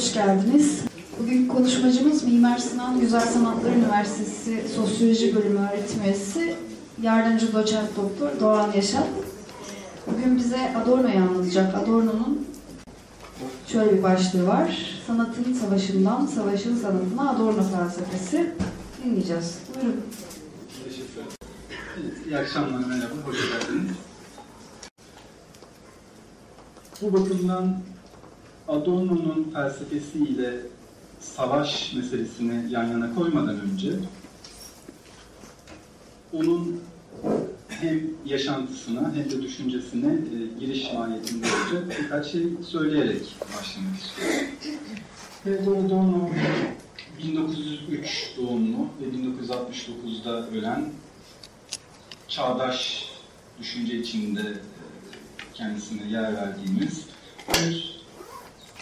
hoş geldiniz. Bugün konuşmacımız Mimar Sinan Güzel Sanatlar Üniversitesi Sosyoloji Bölümü öğretim üyesi, yardımcı doçent doktor Doğan Yaşar. Bugün bize Adorno'yu anlatacak. Adorno'nun şöyle bir başlığı var. Sanatın savaşından, savaşın sanatına Adorno felsefesi. Dinleyeceğiz. Buyurun. İyi akşamlar, merhaba, hoş geldiniz. Bu bakımdan Adorno'nun felsefesiyle savaş meselesini yan yana koymadan önce onun hem yaşantısına hem de düşüncesine e, giriş mahiyetinde olacak birkaç şey söyleyerek başlamak istiyorum. Evet, Adorno 1903 doğumlu ve 1969'da ölen çağdaş düşünce içinde e, kendisine yer verdiğimiz bir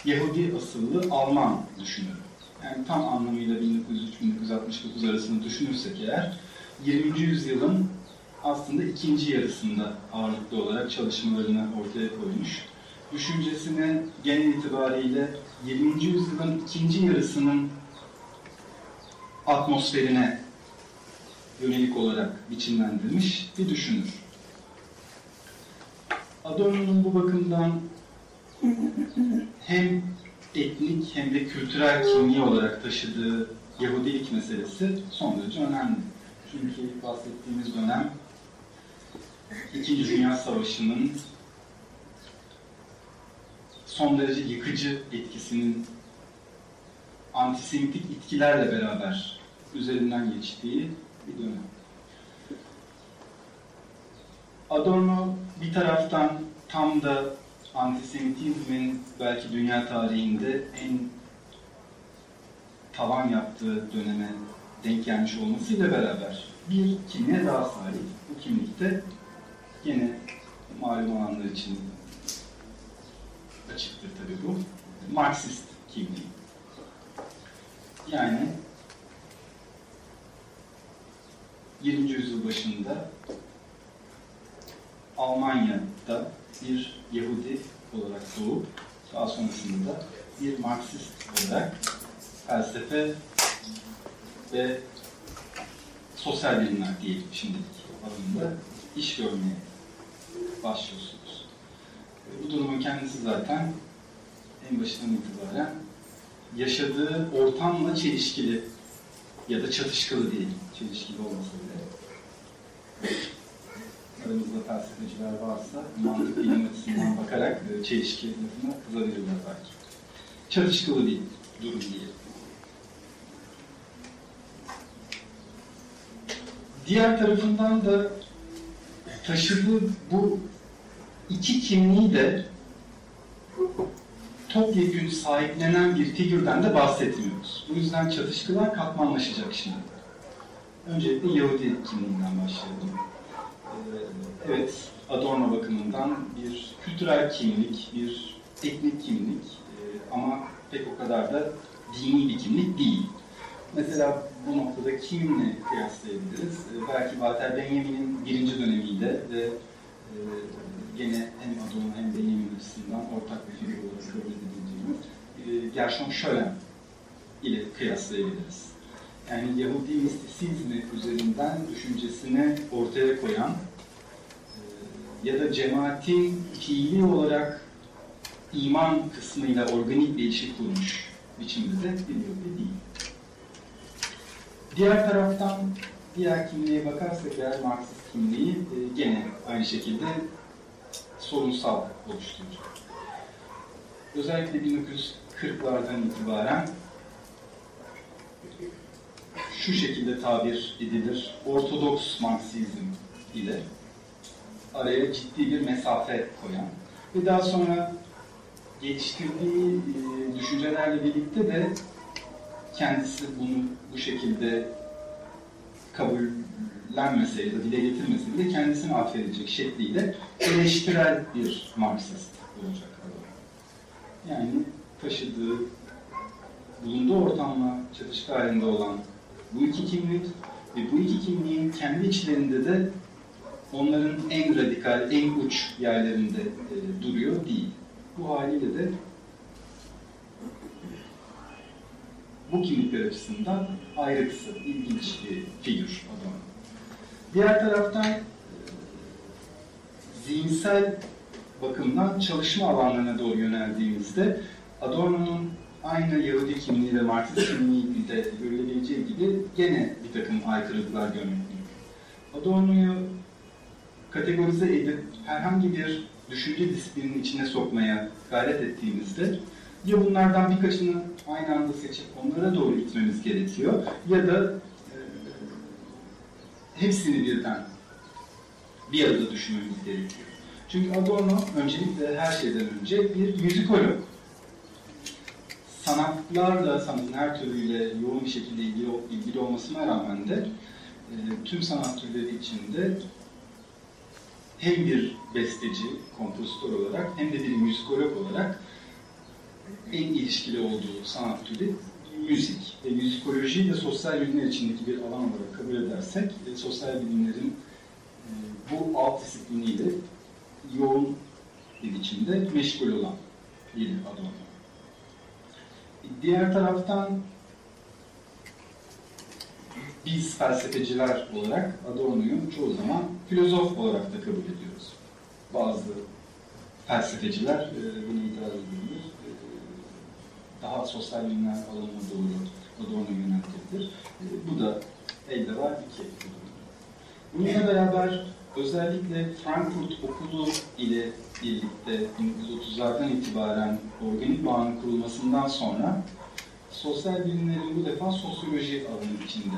Yahudi asıllı Alman düşünür. Yani tam anlamıyla 1903-1969 arasını düşünürsek eğer 20. yüzyılın aslında ikinci yarısında ağırlıklı olarak çalışmalarını ortaya koymuş. Düşüncesine genel itibariyle 20. yüzyılın ikinci yarısının atmosferine yönelik olarak biçimlendirilmiş bir düşünür. Adorno'nun bu bakımdan hem etnik hem de kültürel kimliği olarak taşıdığı Yahudilik meselesi son derece önemli. Çünkü bahsettiğimiz dönem İkinci Dünya Savaşı'nın son derece yıkıcı etkisinin antisemitik itkilerle beraber üzerinden geçtiği bir dönem. Adorno bir taraftan tam da antisemitizmin belki dünya tarihinde en tavan yaptığı döneme denk gelmiş olmasıyla beraber bir kimliğe daha sahip. Bu kimlikte yine malum olanlar için açıktır tabii bu. Marksist kimliği. Yani 20. yüzyıl başında Almanya'da bir Yahudi olarak doğup daha sonrasında bir Marksist olarak felsefe ve sosyal bilimler diyelim şimdilik alanında iş görmeye başlıyorsunuz. Bu durumun kendisi zaten en başından itibaren yaşadığı ortamla çelişkili ya da çatışkılı değil, çelişkili olmasa bile. Aramızda felsefeciler varsa mantık bilim açısından bakarak e, çelişki lafına kızabilirler belki. Çatışkılı bir durum diye. Diğer tarafından da taşıdığı bu iki kimliği de topyekün sahiplenen bir figürden de bahsetmiyoruz. Bu yüzden çatışkılar katmanlaşacak şimdi. Öncelikle Yahudi kimliğinden başlayalım. Evet, Adorno bakımından bir kültürel kimlik, bir etnik kimlik ee, ama pek o kadar da dini bir kimlik değil. Mesela bu noktada kiminle kıyaslayabiliriz? Ee, belki Walter Benjamin'in birinci dönemiyle ve e, gene hem Adorno hem Benjamin açısından ortak bir figür olarak kabul edildiğimiz e, Gershon Schoen ile kıyaslayabiliriz. Yani Yahudi mistisizmi üzerinden düşüncesini ortaya koyan e, ya da cemaatin fiili olarak iman kısmıyla organik bir ilişki kurmuş biçimde de bir Yahudi değil. Diğer taraftan diğer kimliğe bakarsak eğer Marksist kimliği e, gene aynı şekilde sorunsal oluşturacak. Özellikle 1940'lardan itibaren şu şekilde tabir edilir, Ortodoks Marksizm ile araya ciddi bir mesafe koyan. Ve daha sonra geliştirdiği e, düşüncelerle birlikte de kendisi bunu bu şekilde kabullenmese ya da dile getirmese bile kendisini affedecek şekliyle eleştirel bir Marksist olacak Yani taşıdığı, bulunduğu ortamla çatışkı halinde olan bu iki kimlik ve bu iki kimliğin kendi içlerinde de onların en radikal, en uç yerlerinde e, duruyor değil. Bu haliyle de bu kimlikler açısından ayrıksı, ilginç bir figür Adorno. Diğer taraftan e, zihinsel bakımdan çalışma alanlarına doğru yöneldiğimizde Adorno'nun aynı Yahudi kimliği ve Marksist kimliği de görülebileceği gibi gene bir takım aykırılıklar görmek. Adorno'yu kategorize edip herhangi bir düşünce disiplinin içine sokmaya gayret ettiğimizde ya bunlardan birkaçını aynı anda seçip onlara doğru gitmemiz gerekiyor ya da e, hepsini birden bir arada düşünmemiz gerekiyor. Çünkü Adorno öncelikle her şeyden önce bir müzikolog. Sanatlarla, sanatın her türüyle yoğun bir şekilde ilgili, ilgili olmasına rağmen de e, tüm sanat türleri içinde hem bir besteci, kompozitör olarak hem de bir müzikolog olarak en ilişkili olduğu sanat türü müzik. Ve müzikoloji de sosyal bilimler içindeki bir alan olarak kabul edersek, e, sosyal bilimlerin e, bu alt disipliniyle yoğun bir biçimde meşgul olan bir Adorno. Diğer taraftan biz felsefeciler olarak Adorno'yu çoğu zaman filozof olarak da kabul ediyoruz. Bazı felsefeciler e, bunu itiraz ediyorlar. E, daha sosyal bilimler alanına doğru Adorno yöneltilir. E, bu da elde var iki. Bununla beraber özellikle Frankfurt Okulu ile birlikte 1930'lardan itibaren organik bağın kurulmasından sonra sosyal bilimlerin bu defa sosyoloji alanı içinde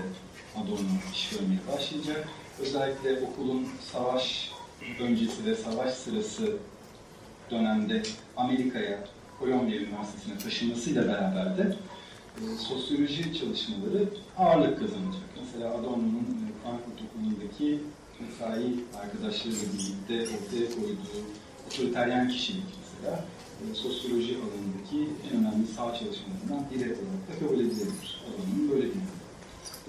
Adorno iş görmeye başlayacak. Özellikle okulun savaş öncesi ve savaş sırası dönemde Amerika'ya, Kolombiya Üniversitesi'ne taşınmasıyla beraber de e, sosyoloji çalışmaları ağırlık kazanacak. Mesela Adorno'nun e, Frankfurt Okulu'ndaki mesai arkadaşlarıyla birlikte ortaya koyduğu otoriteryen kişilik mesela e, sosyoloji alanındaki en önemli sağ çalışmalarından biri olarak da kabul edilebilir. Adorno'nun böyle bir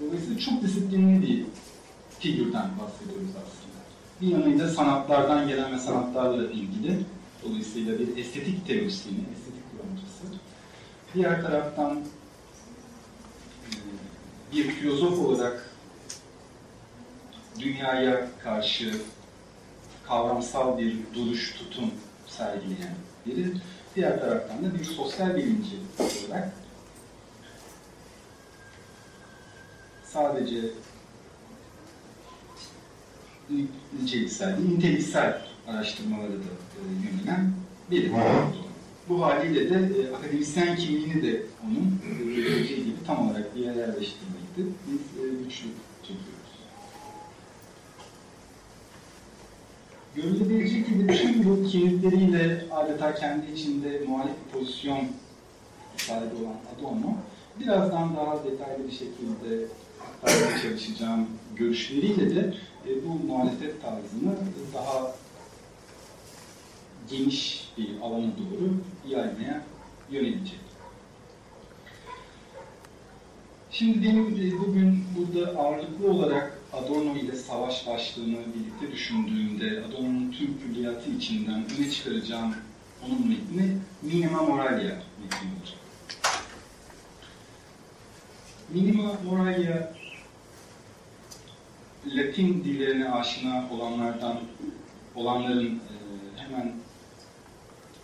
Dolayısıyla çok disiplinli bir figürden bahsediyoruz aslında. Bir yanıyla sanatlardan gelen ve sanatlarla ilgili, dolayısıyla bir estetik teorisyeni, estetik kuramcısı. Diğer taraftan e, bir filozof olarak dünyaya karşı kavramsal bir duruş, tutum sergileyen biri. Diğer taraftan da bir sosyal bilimci olarak sadece niceliksel değil, niteliksel araştırmaları da e, yönelen biri. Bu haliyle de e, akademisyen kimliğini de onun e, gibi tam olarak bir yere yerleştirmekte biz e, güçlük çekiyoruz. Görülebilecek gibi tüm bu kimlikleriyle adeta kendi içinde muhalif bir pozisyon sahibi olan Adorno, birazdan daha detaylı bir şekilde aktarmaya çalışacağım görüşleriyle de e, bu muhalefet tarzını daha geniş bir alana doğru yaymaya yönelecek. Şimdi benim e, bugün burada ağırlıklı olarak Adorno ile savaş başlığını birlikte düşündüğümde Adorno'nun tüm külliyatı içinden öne çıkaracağım onun metni Minima Moralia metni olacak. Minima Moralia Latin dillerine aşina olanlardan olanların e, hemen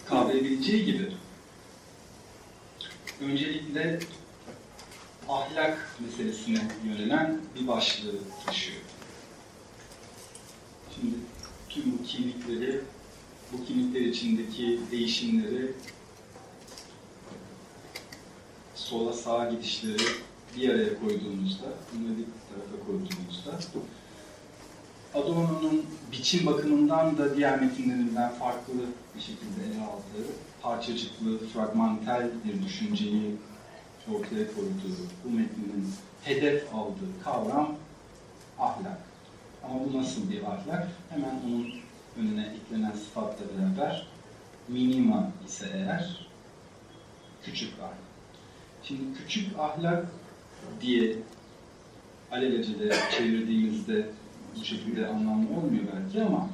kavrayabileceği gibi öncelikle ahlak meselesine yönelen bir başlığı taşıyor. Şimdi tüm bu kimlikleri, bu kimlikler içindeki değişimleri, sola sağa gidişleri bir araya koyduğumuzda, bunları tarafa koyduğumuzda Adorno'nun biçim bakımından da diğer metinlerinden farklı bir şekilde ele aldığı parçacıklı, fragmantel bir düşünceyi ortaya koyduğu bu metninin hedef aldığı kavram ahlak. Ama bu nasıl bir ahlak? Hemen onun önüne eklenen sıfatla beraber minima ise eğer küçük ahlak. Şimdi küçük ahlak diye alelacele çevirdiğimizde bu şekilde anlamlı olmuyor belki ama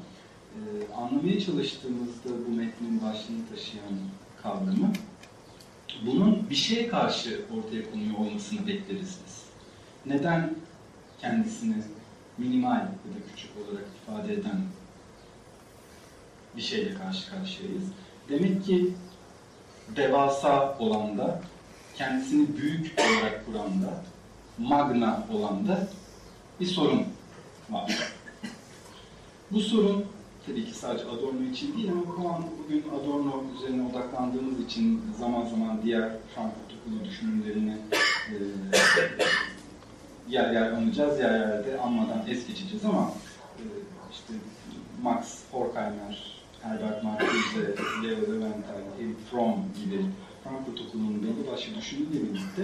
e, anlamaya çalıştığımızda bu metnin başlığını taşıyan kavramı bunun bir şeye karşı ortaya konuyor olmasını bekleriz biz. Neden kendisini minimal ya da küçük olarak ifade eden bir şeyle karşı karşıyayız? Demek ki devasa olanda, kendisini büyük olarak kuranda, magna olanda bir sorun var. Bu sorun tabii ki sadece Adorno için değil ama bu an bugün Adorno üzerine odaklandığımız için zaman zaman diğer Frankfurt okulu düşünürlerini e, yer yer anacağız, yer yer de anmadan es geçeceğiz ama e, işte Max Horkheimer, Herbert Marcuse, Leo Leventhal, Eric Fromm gibi Frankfurt okulunun belli başlı düşünürle birlikte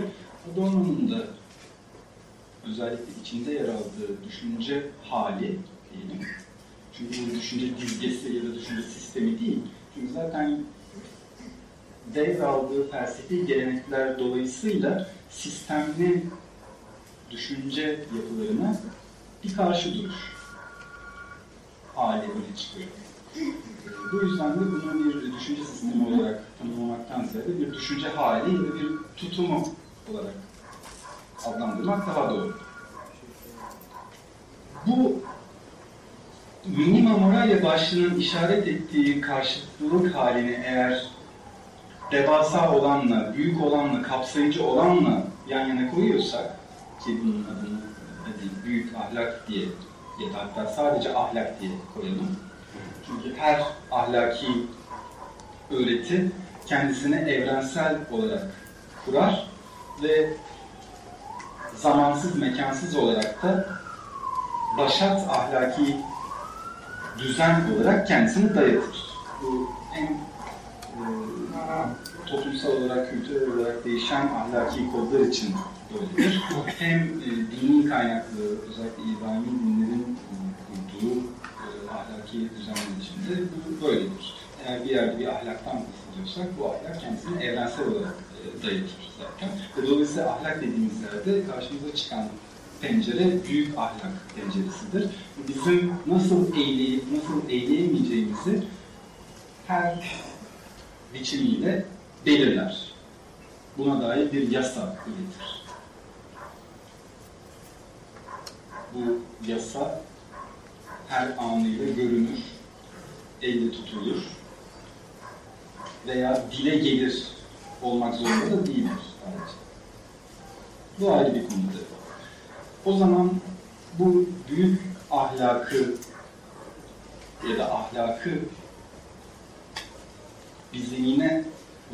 Adorno'nun da özellikle içinde yer aldığı düşünce hali diyelim. Çünkü bu düşünce dizgesi ya da düşünce sistemi değil. Çünkü zaten devraldığı felsefi gelenekler dolayısıyla sistemli düşünce yapılarına bir karşı duruş hali öne çıkıyor. Bu yüzden de bunu bir düşünce sistemi olarak tanımlamaktan ziyade bir düşünce hali ya da bir tutumu olarak adlandırmak daha doğru. Bu minima moralia başlığının işaret ettiği karşıtlılık halini eğer devasa olanla, büyük olanla, kapsayıcı olanla yan yana koyuyorsak ki bunun adını hadi büyük ahlak diye ya da hatta sadece ahlak diye koyalım. Çünkü her ahlaki öğreti kendisini evrensel olarak kurar ve zamansız, mekansız olarak da başat ahlaki düzen olarak kendisini dayatır. Bu hem e, toplumsal olarak, kültürel olarak değişen ahlaki kodlar için böyledir. Hem e, dini kaynaklı, özellikle İbrahimi dinlerin e, kurduğu e, ahlaki düzenler içinde bu böyledir. Eğer bir yerde bir ahlaktan bahsediyorsak bu ahlak kendisini evrensel olarak dayatır zaten. Dolayısıyla ahlak dediğimiz yerde karşımıza çıkan pencere büyük ahlak penceresidir. Bizim nasıl eğleyip nasıl eğleyemeyeceğimizi her biçimiyle belirler. Buna dair bir yasa üretir. Bu yasa her anıyla görünür, elle tutulur veya dile gelir olmak zorunda da değildir sadece. Bu ayrı bir konudur. O zaman bu büyük ahlakı ya da ahlakı bir zemine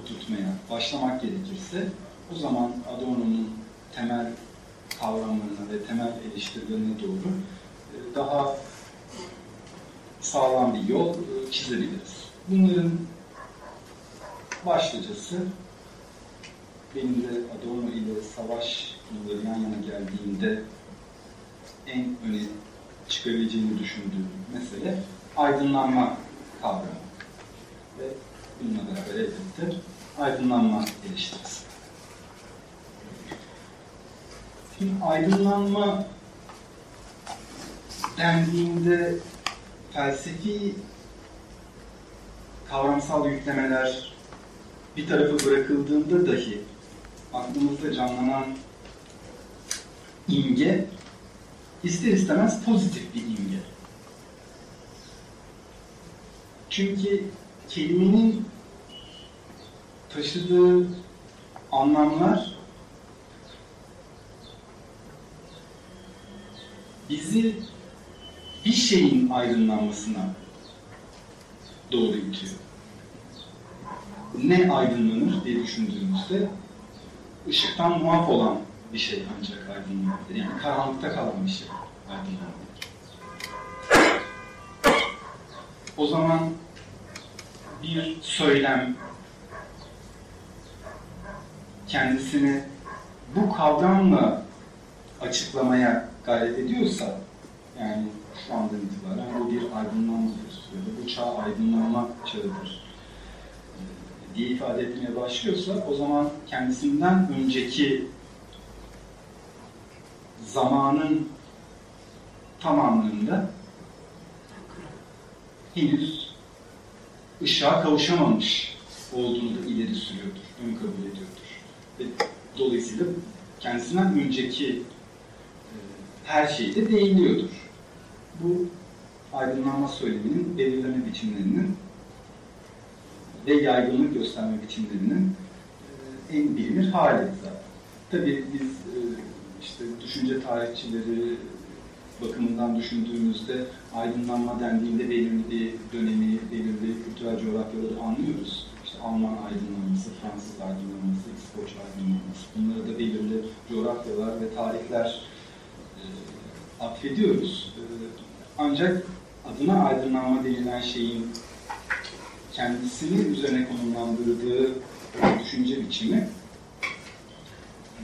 oturtmaya başlamak gerekirse o zaman Adorno'nun temel kavramlarına ve temel eleştirilerine doğru e, daha sağlam bir yol e, çizebiliriz. Bunların başlıcası benim de Adorno ile savaş yılları yan yana geldiğinde en öne çıkabileceğini düşündüğüm mesele aydınlanma kavramı. Ve bununla beraber elbette aydınlanma eleştirisi. Şimdi aydınlanma dendiğinde felsefi kavramsal yüklemeler bir tarafa bırakıldığında dahi aklımızda canlanan imge ister istemez pozitif bir imge. Çünkü kelimenin taşıdığı anlamlar bizi bir şeyin aydınlanmasına doğru itiyor. Ne aydınlanır diye düşündüğümüzde ışıktan muaf olan bir şey ancak aydınlanabilir. Yani karanlıkta kalan bir şey aydınlanabilir. O zaman bir söylem kendisini bu kavramla açıklamaya gayret ediyorsa yani şu andan itibaren bu bir aydınlanmadır ya da bu çağ aydınlanma çağıdır diye ifade etmeye başlıyorsa o zaman kendisinden önceki zamanın tamamlığında henüz ışığa kavuşamamış olduğunu da ileri sürüyordur. ön kabul ediyordur. Ve dolayısıyla kendisinden önceki e, her şeyde değiniyordur. Bu aydınlanma söyleminin belirleme biçimlerinin ve yaygınlık gösterme biçimlerinin e, en bilinir hali zaten. Tabii biz e, işte düşünce tarihçileri bakımından düşündüğümüzde aydınlanma dendiğinde belirli bir dönemi, belirli kültürel coğrafyaları anlıyoruz. İşte Alman aydınlanması, Fransız aydınlanması, İskoç aydınlanması. Bunlara da belirli coğrafyalar ve tarihler e, atfediyoruz. E, ancak adına aydınlanma denilen şeyin kendisini üzerine konumlandırdığı düşünce biçimi e,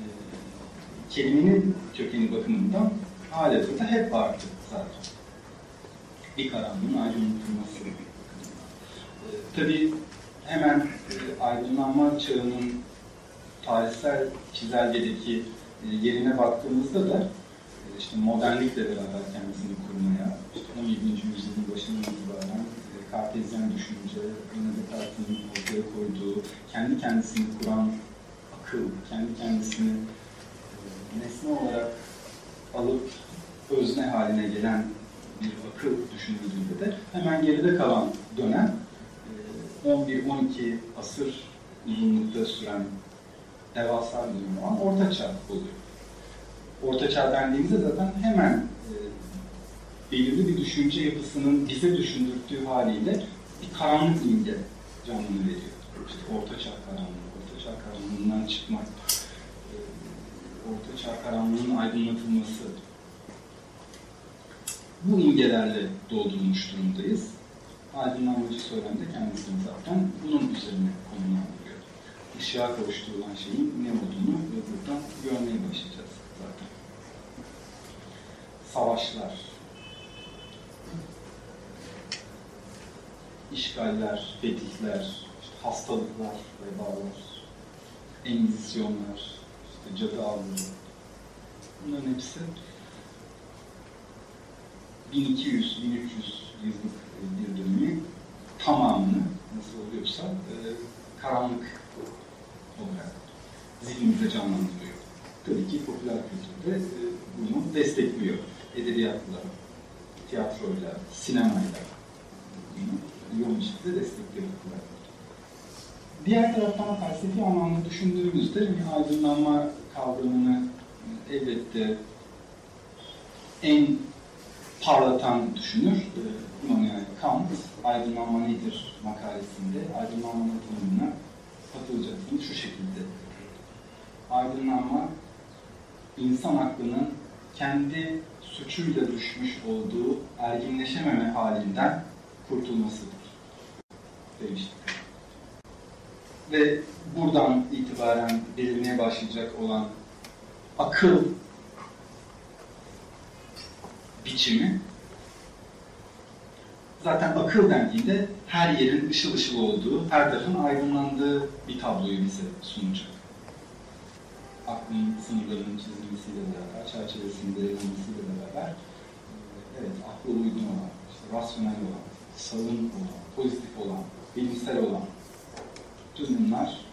kelimenin kökeni bakımından halihazırda hep vardı zaten. Bir karanlığın aydınlatılması. E, tabii hemen e, aydınlanma çağının tarihsel çizelgedeki e, yerine baktığımızda da e, işte modernlikle beraber kendisini kurmaya, işte 17. yüzyılın başından itibaren e, Kartezyen düşünce, Rene Descartes'in ortaya koyduğu, kendi kendisini kuran akıl, kendi kendisini e, nesne olarak alıp özne haline gelen bir akıl düşünüldüğünde de hemen geride kalan dönem e, 11-12 asır uzunlukta süren devasa bir olan Orta Çağ oluyor. Orta Çağ dendiğimizde zaten hemen e, belirli bir düşünce yapısının bize düşündürttüğü haliyle bir karanlık imge canını veriyor. İşte Orta Çağ karanlığı, Orta Çağ karanlığından çıkmak, e, Orta Çağ karanlığının aydınlatılması. Bu imgelerle doldurulmuş durumdayız. Aydınlanmacı söylemde kendisini zaten bunun üzerine konumlandırıyor. Işığa kavuşturulan şeyin ne olduğunu buradan görmeye başlayacağız zaten. Savaşlar, işgaller, fetihler, işte hastalıklar, vebalar, engizisyonlar, işte cadı avları. Bunların hepsi 1200-1300 yıllık bir dönemi tamamını nasıl oluyorsa e, karanlık olarak zihnimize canlandırıyor. Tabii ki popüler kültürde e, bunu destekliyor. Edebiyatla, tiyatroyla, sinemayla bunu yoğun şekilde kültür. Diğer taraftan felsefi anlamda düşündüğümüzde bir aydınlanma kavramını elbette en parlatan düşünür e, Immanuel Kant, Aydınlanma Nedir makalesinde aydınlanmanın tanımına katılacaksınız şu şekilde. Aydınlanma, insan aklının kendi suçuyla düşmüş olduğu erginleşememe halinden kurtulmasıdır demiştik. Ve buradan itibaren belirmeye başlayacak olan akıl biçimi zaten akıl dendiğinde her yerin ışıl ışıl olduğu, her tarafın aydınlandığı bir tabloyu bize sunacak. Aklın sınırlarının çizilmesiyle beraber, çerçevesinde yazılmasıyla beraber evet, akla uygun olan, işte rasyonel olan, sağın olan, pozitif olan, bilimsel olan tüm bunlar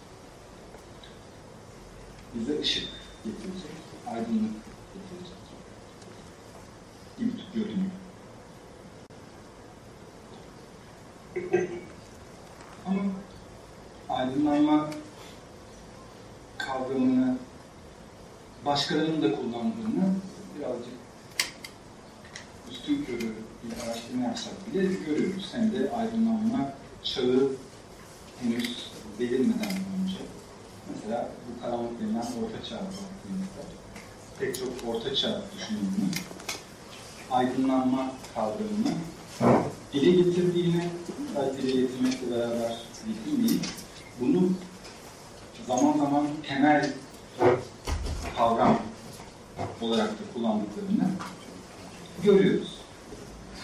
bize ışık getirecek, aydınlık getirecek gibi görünüyor. Ama aydınlanma kavramını başkalarının da kullandığını birazcık üstün körü bir araştırma yapsak bile görüyoruz. Hem de aydınlanma çağı henüz belirmeden önce. Mesela bu karanlık denilen orta çağa baktığımızda pek çok orta çağ düşünümünü aydınlanma kavramını dile getirdiğini, sadece dile getirmekle beraber yetinmeyip bunu zaman zaman temel kavram olarak da kullandıklarını görüyoruz.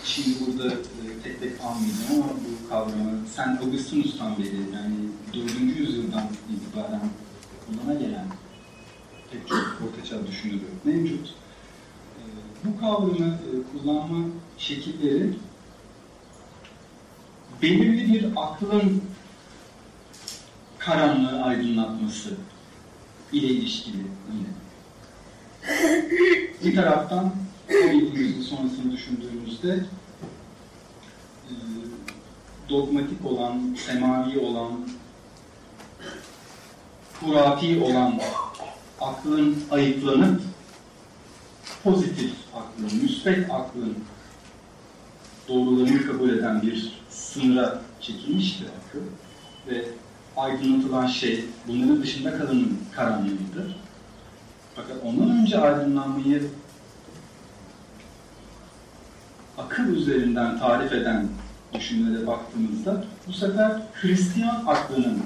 Şimdi burada e, tek tek almayacağım ama bu kavramı sen Augustinus'tan beri yani 4. yüzyıldan itibaren kullana gelen pek çok ortaçağ düşünürü mevcut. E, bu kavramı e, kullanma şekilleri belirli bir aklın karanlığı aydınlatması ile ilişkili yine. Bir taraftan 17. yüzyıl sonrasını düşündüğümüzde e, dogmatik olan, semavi olan, hurafi olan aklın ayıklanıp pozitif aklın, müsbet aklın doğrularını kabul eden bir sınıra çekilmişti akıl ve aydınlatılan şey bunların dışında kalanın karanlığıdır. Fakat ondan önce aydınlanmayı akıl üzerinden tarif eden düşünmelere baktığımızda bu sefer Hristiyan aklının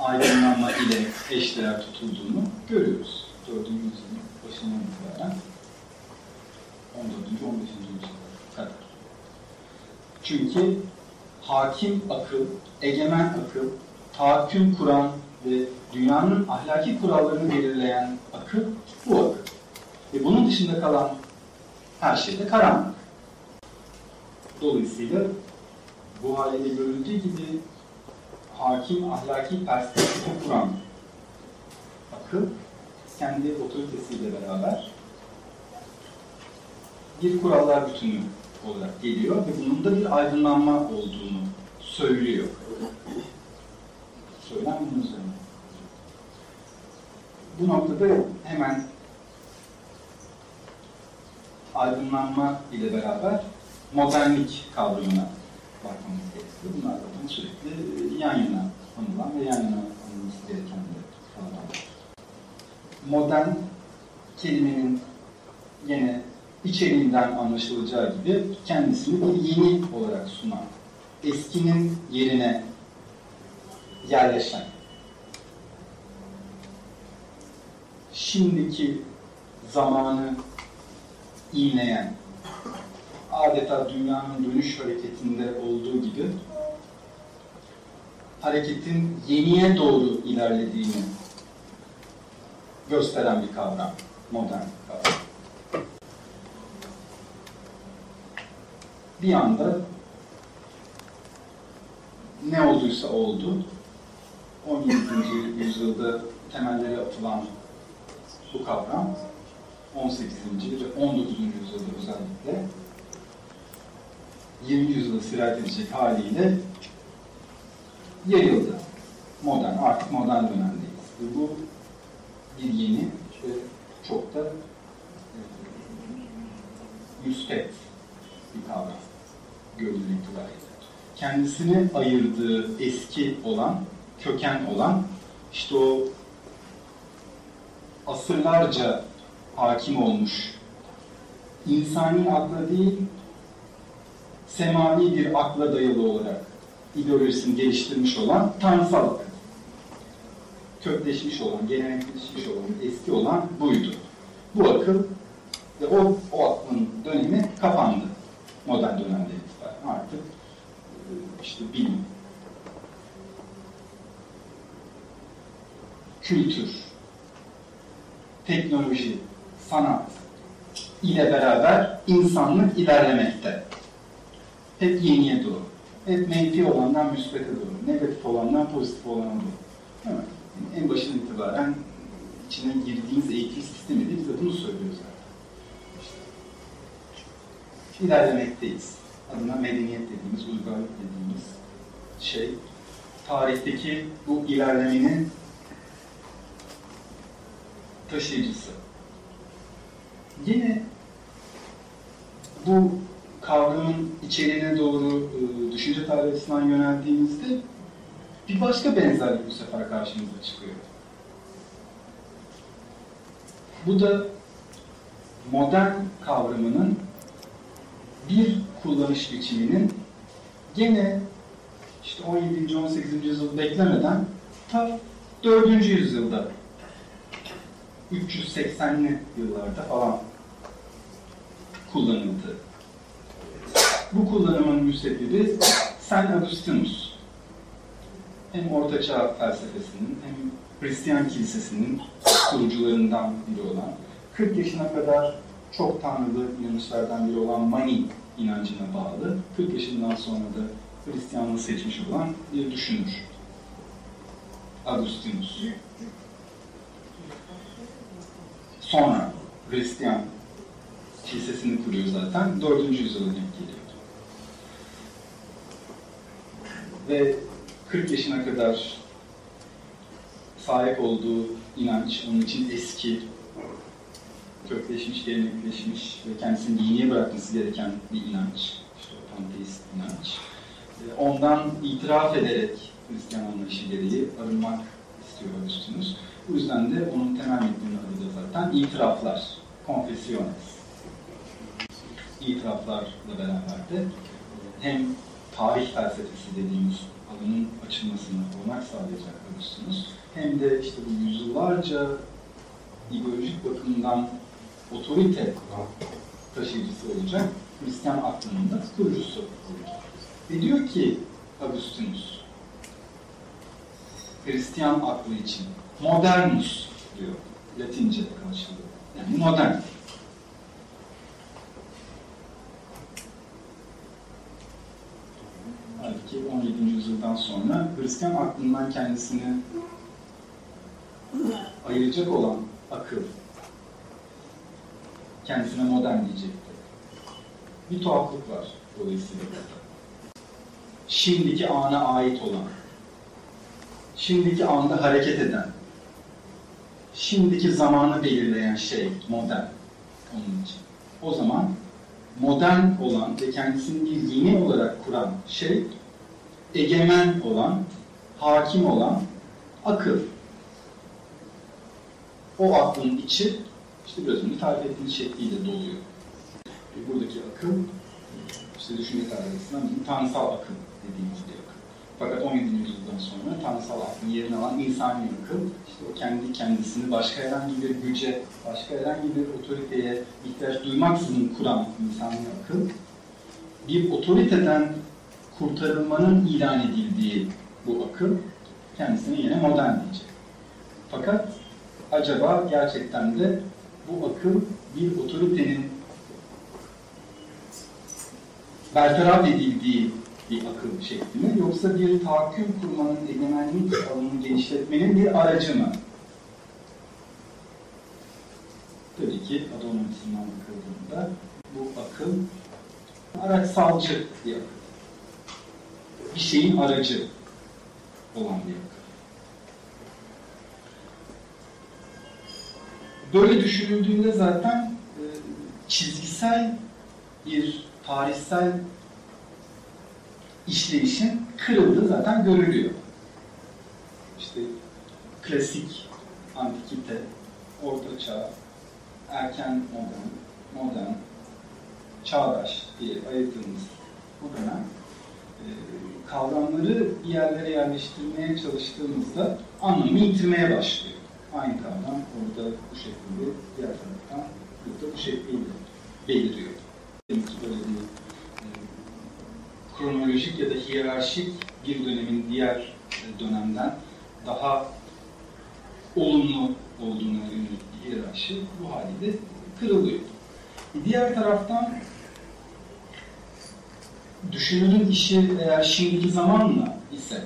aydınlanma ile eşdeğer tutulduğunu görüyoruz. 4. yüzyılın başından itibaren 14. 15. yüzyıla kadar. Çünkü hakim akıl, egemen akıl, tahakküm kuran ve dünyanın ahlaki kurallarını belirleyen akıl bu akıl. Ve bunun dışında kalan her şey de karanlık. Dolayısıyla bu haliyle görüldüğü gibi hakim ahlaki perspektifi kuran akıl kendi otoritesiyle beraber bir kurallar bütünü olarak geliyor ve bunun da bir aydınlanma olduğunu söylüyor. Söylem bunun üzerine. Bu noktada hemen aydınlanma ile beraber modernlik kavramına bakmamız gerekiyor. Bunlar zaten sürekli yan yana anılan ve yan yana anılması gereken de kavramlar. Modern kelimenin yine içeriğinden anlaşılacağı gibi kendisini bir yeni olarak sunan, eskinin yerine yerleşen, şimdiki zamanı iğneyen, adeta dünyanın dönüş hareketinde olduğu gibi hareketin yeniye doğru ilerlediğini gösteren bir kavram, modern kavram. Bir anda ne olduysa oldu. 17. yüzyılda temelleri atılan bu kavram 18. ve 19. yüzyılda özellikle 20. yüzyıla sirayet edecek haliyle yayıldı. Modern, artık modern dönemdeyiz. Ve bu bir yeni ve çok da e, müspet bir kavram görünür itibariyle. Kendisini ayırdığı eski olan, köken olan işte o asırlarca hakim olmuş insani akla değil semavi bir akla dayalı olarak ideolojisini geliştirmiş olan tanrısal akıl. Kökleşmiş olan, gelenekleşmiş olan, eski olan buydu. Bu akıl ve o, o aklın dönemi kapandı modern dönemde. Artık e, işte bilim, kültür, teknoloji, sanat ile beraber insanlık ilerlemekte. Hep yeniye doğru. Hep menfi olandan müsbete doğru. Negatif olandan pozitif olana doğru. Evet. En başından itibaren içine girdiğimiz eğitim sistemi de bize bunu söylüyor zaten. İşte ilerlemekteyiz. Adına medeniyet dediğimiz, uygarlık dediğimiz şey, tarihteki bu ilerlemenin taşıyıcısı. Yine bu kavramın içeriğine doğru e, düşünce tarihi açısından yöneldiğimizde bir başka benzerlik bu sefer karşımıza çıkıyor. Bu da modern kavramının bir kullanış biçiminin gene işte 17. 18. yüzyıl beklemeden ta 4. yüzyılda 380'li yıllarda falan kullanıldı. Bu kullanımın müsebbibi Saint Augustinus. Hem Ortaçağ felsefesinin hem Hristiyan kilisesinin kurucularından biri olan, 40 yaşına kadar çok tanrılı inanışlardan biri olan Mani inancına bağlı, 40 yaşından sonra da Hristiyanlığı seçmiş olan bir düşünür. Agustinus. Sonra Hristiyan kilisesini kuruyor zaten. 4. yüzyıla denk geliyor. Ve 40 yaşına kadar sahip olduğu inanç onun için eski, kökleşmiş, gelenekleşmiş ve kendisini diniye bırakması gereken bir inanç. İşte o inanç. Ondan itiraf ederek Hristiyan anlayışı gereği arınmak istiyor Agustinus. Bu yüzden de onun temel metninin adı da zaten itiraflar, confessiones. İtiraflarla beraber de hem tarih felsefesi dediğimiz alanın açılmasına olanak sağlayacak Agustinus, hem de işte bu yüzyıllarca ideolojik bakımdan otorite taşıyıcısı olacak Hristiyan aklının da kurucusu olacak. Ve diyor ki Agustinus, Hristiyan aklı için modernus diyor Latince karşılığı. Yani modern. Halbuki 17. yüzyıldan sonra Hristiyan aklından kendisini ayıracak olan akıl kendisine modern diyecekti. Bir tuhaflık var dolayısıyla Şimdiki ana ait olan, şimdiki anda hareket eden, şimdiki zamanı belirleyen şey modern onun için. O zaman modern olan ve kendisini bir yeni olarak kuran şey egemen olan, hakim olan akıl. O aklın içi işte biraz önce tarif ettiğiniz şekliyle doluyor. Buradaki akıl işte düşünce tarihçesinden bizim tanrısal akıl dediğimiz bir akıl. Fakat 17. yüzyıldan sonra tanrısal aklın yerini alan insani akıl, işte o kendi kendisini başka herhangi bir güce, başka herhangi bir otoriteye ihtiyaç duymaksızın kuran insani akıl, bir otoriteden kurtarılmanın ilan edildiği bu akıl kendisine yine modern diyecek. Fakat acaba gerçekten de bu akıl bir otoritenin bertaraf edildiği bir akıl şekli mi? Yoksa bir tahakküm kurmanın, egemenlik alanını genişletmenin bir aracı mı? Tabii ki Adorno bakıldığında bu akıl araçsalcı bir akıl. Bir şeyin aracı olan bir akıl. Böyle düşünüldüğünde zaten e, çizgisel bir tarihsel işleyişin kırıldığı zaten görülüyor. İşte klasik, antikite, orta çağ, erken modern, modern, çağdaş diye ayırdığımız bu dönem kavramları bir yerlere yerleştirmeye çalıştığımızda anlamı yitirmeye başlıyor. Aynı kavram orada bu şekilde, diğer taraftan burada bu şekliyle beliriyor. Böyle bir e, kronolojik ya da hiyerarşik bir dönemin diğer dönemden daha olumlu olduğuna yönelik hiyerarşi bu haliyle kırılıyor. Diğer taraftan düşünürün işi eğer şimdiki zamanla ise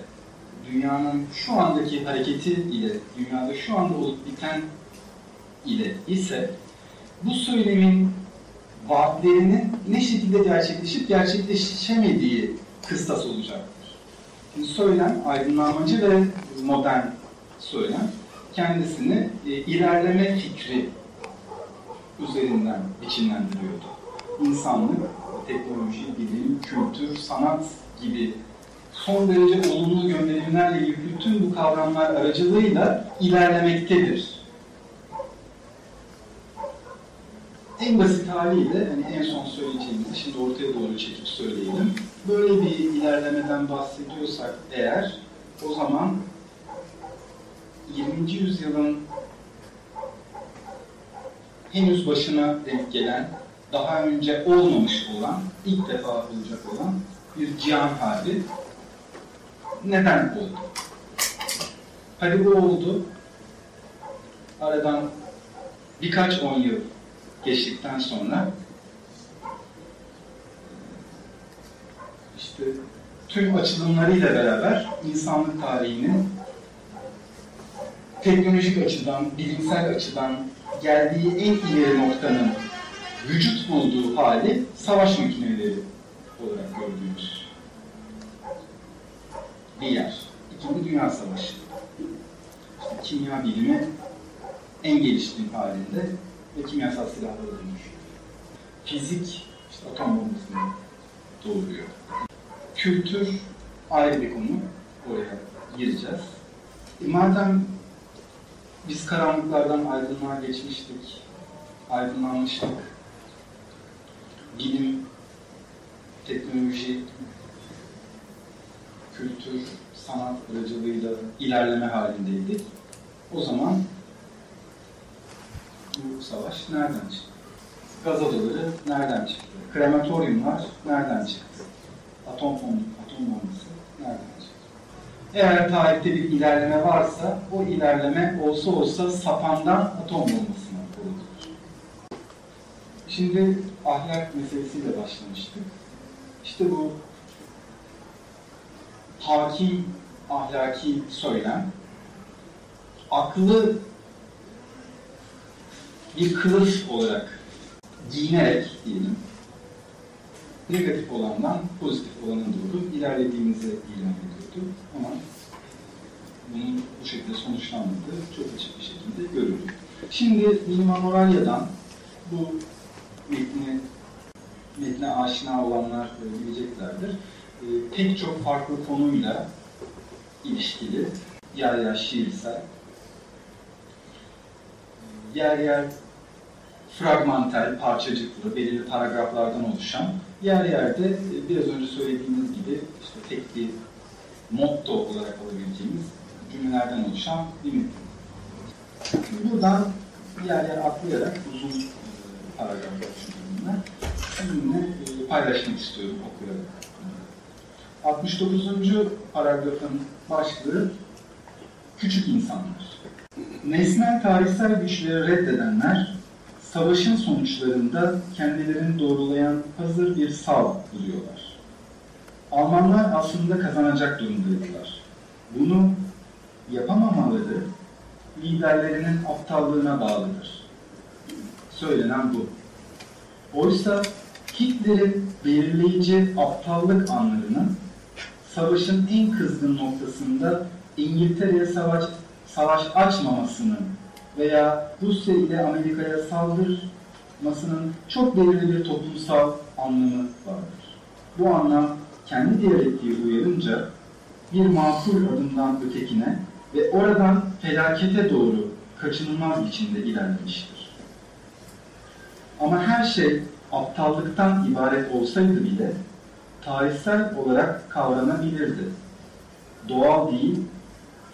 dünyanın şu andaki hareketi ile, dünyada şu anda olup biten ile ise bu söylemin vaatlerinin ne şekilde gerçekleşip gerçekleşemediği kıstas olacaktır. Şimdi söylem, aydınlanmacı ve modern söylem kendisini e, ilerleme fikri üzerinden biçimlendiriyordu. İnsanlık, teknoloji, bilim, kültür, sanat gibi son derece olumlu gönderimlerle ilgili bütün bu kavramlar aracılığıyla ilerlemektedir. En basit haliyle, hani en son söyleyeceğimizi şimdi ortaya doğru çekip söyleyelim. Böyle bir ilerlemeden bahsediyorsak eğer, o zaman 20. yüzyılın henüz başına denk gelen, daha önce olmamış olan, ilk defa olacak olan bir cihan hali neden oldu? Hadi bu oldu. Aradan birkaç on yıl geçtikten sonra işte tüm açılımlarıyla beraber insanlık tarihinin teknolojik açıdan, bilimsel açıdan geldiği en ileri noktanın vücut bulduğu hali savaş makineleri olarak gördüğümüz bir yer. İkinci Dünya Savaşı. İşte kimya bilimi en geliştiği halinde ve kimyasal silahlara dönüşüyor. Fizik, işte atom bombasını doğuruyor. Kültür ayrı bir konu. Oraya gireceğiz. E madem biz karanlıklardan aydınlığa geçmiştik, aydınlanmıştık, bilim, teknoloji, kültür, sanat aracılığıyla ilerleme halindeydik. O zaman bu savaş nereden çıktı? Gaz odaları nereden çıktı? Krematoryumlar nereden çıktı? Atom atom bombası nereden çıktı? Eğer tarihte bir ilerleme varsa, o ilerleme olsa olsa sapandan atom kurulur. Şimdi ahlak meselesiyle başlamıştık. İşte bu hakim ahlaki söylem, aklı bir kılıf olarak giyinerek diyelim, negatif olandan pozitif olana doğru ilerlediğimizi ilan ediyordu. Ama bunun bu şekilde sonuçlanmadığı çok açık bir şekilde görülüyor. Şimdi Nilma Moralya'dan bu metni, metne aşina olanlar e, bileceklerdir. E, pek çok farklı konuyla ilişkili, yer yer şiirsel, yer yer fragmantal, parçacıklı, belirli paragraflardan oluşan, yer yerde biraz önce söylediğimiz gibi işte tek bir motto olarak alabileceğimiz cümlelerden oluşan bir metin. Buradan yer yer atlayarak uzun paragraflar düşündüğümden sizinle e, paylaşmak istiyorum okuyarak. 69. paragrafın başlığı Küçük insanlar. Nesnel tarihsel güçleri reddedenler, savaşın sonuçlarında kendilerini doğrulayan hazır bir sav buluyorlar. Almanlar aslında kazanacak durumdaydılar. Bunu yapamamaları liderlerinin aptallığına bağlıdır. Söylenen bu. Oysa Hitler'in belirleyici aptallık anlarının savaşın en kızgın noktasında İngiltere'ye savaş, savaş açmamasının veya Rusya ile Amerika'ya saldırmasının çok belirli bir toplumsal anlamı vardır. Bu anlam kendi diyalektiği uyarınca bir makul adımdan ötekine ve oradan felakete doğru kaçınılmaz biçimde ilerlemiştir. Ama her şey aptallıktan ibaret olsaydı bile tarihsel olarak kavranabilirdi. Doğal değil,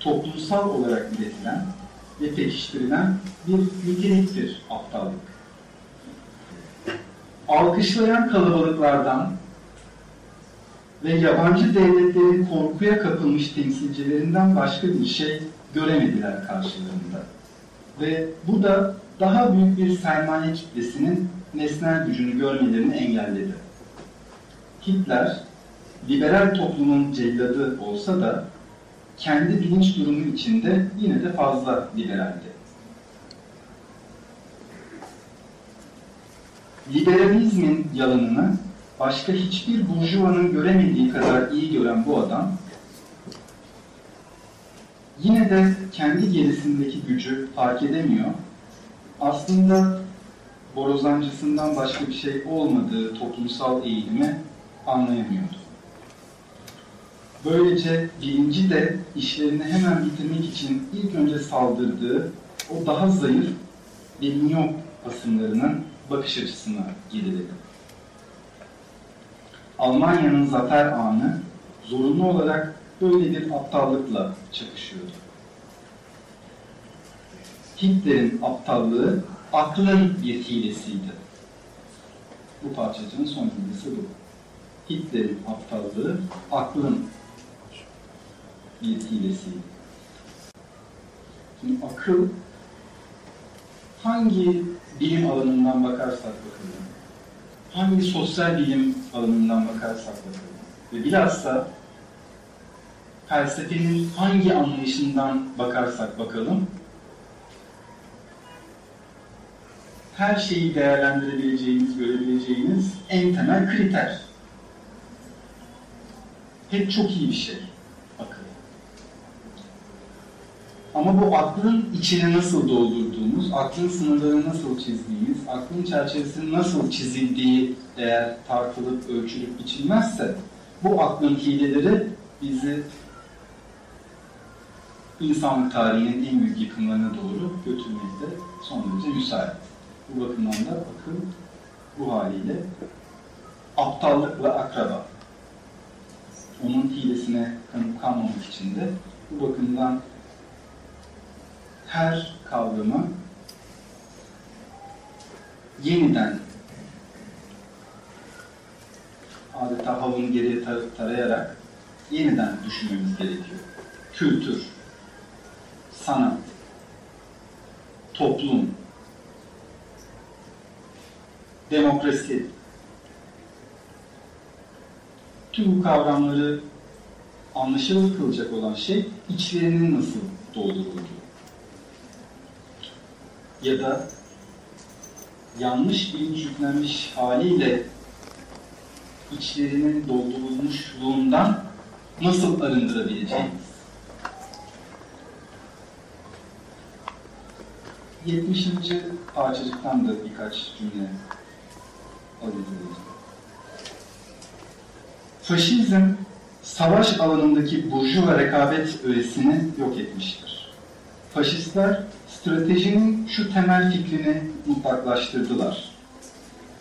toplumsal olarak üretilen ve pekiştirilen bir niteliktir aptallık. Alkışlayan kalabalıklardan ve yabancı devletlerin korkuya kapılmış temsilcilerinden başka bir şey göremediler karşılarında. Ve bu da daha büyük bir sermaye kitlesinin nesnel gücünü görmelerini engelledi. Hitler, liberal toplumun celladı olsa da kendi bilinç durumu içinde yine de fazla liberaldi. Liberalizmin yalanını başka hiçbir burjuvanın göremediği kadar iyi gören bu adam, yine de kendi gerisindeki gücü fark edemiyor. Aslında borazancısından başka bir şey olmadığı toplumsal eğilimi anlayamıyordu. Böylece bilinci de işlerini hemen bitirmek için ilk önce saldırdığı o daha zayıf Belignon basınlarının bakış açısına girildi. Almanya'nın zafer anı zorunlu olarak böyle bir aptallıkla çakışıyordu. Hitler'in aptallığı aklın bir hilesiydi. Bu parçacığın son cümlesi bu. Hitler'in aptallığı aklın bir hilesiydi. Şimdi akıl hangi bilim alanından bakarsak bakalım, hangi sosyal bilim alanından bakarsak bakalım ve bilhassa felsefenin hangi anlayışından bakarsak bakalım her şeyi değerlendirebileceğiniz, görebileceğiniz en temel kriter. Hep çok iyi bir şey akıl. Ama bu aklın içine nasıl doldurduğumuz, aklın sınırlarını nasıl çizdiğimiz, aklın çerçevesinin nasıl çizildiği eğer tartılıp, ölçülüp biçilmezse bu aklın hileleri bizi insanlık tarihinin en büyük yıkımlarına doğru götürmekte son derece müsait. Bu bakımdan da akıl bu haliyle aptallıkla akraba. Onun hilesine kanıp kalmamak için de bu bakımdan her kavramı yeniden adeta havunu geriye tar- tarayarak yeniden düşünmemiz gerekiyor. Kültür, sanat, toplum, demokrasi, tüm bu kavramları anlaşılır kılacak olan şey içlerinin nasıl doldurulduğu. Ya da yanlış bilinç yüklenmiş haliyle içlerinin doldurulmuşluğundan nasıl arındırabileceğimiz. 70. parçacıktan da birkaç cümle alacağız. Faşizm, savaş alanındaki burjuva rekabet öğesini yok etmiştir. Faşistler, stratejinin şu temel fikrini mutlaklaştırdılar.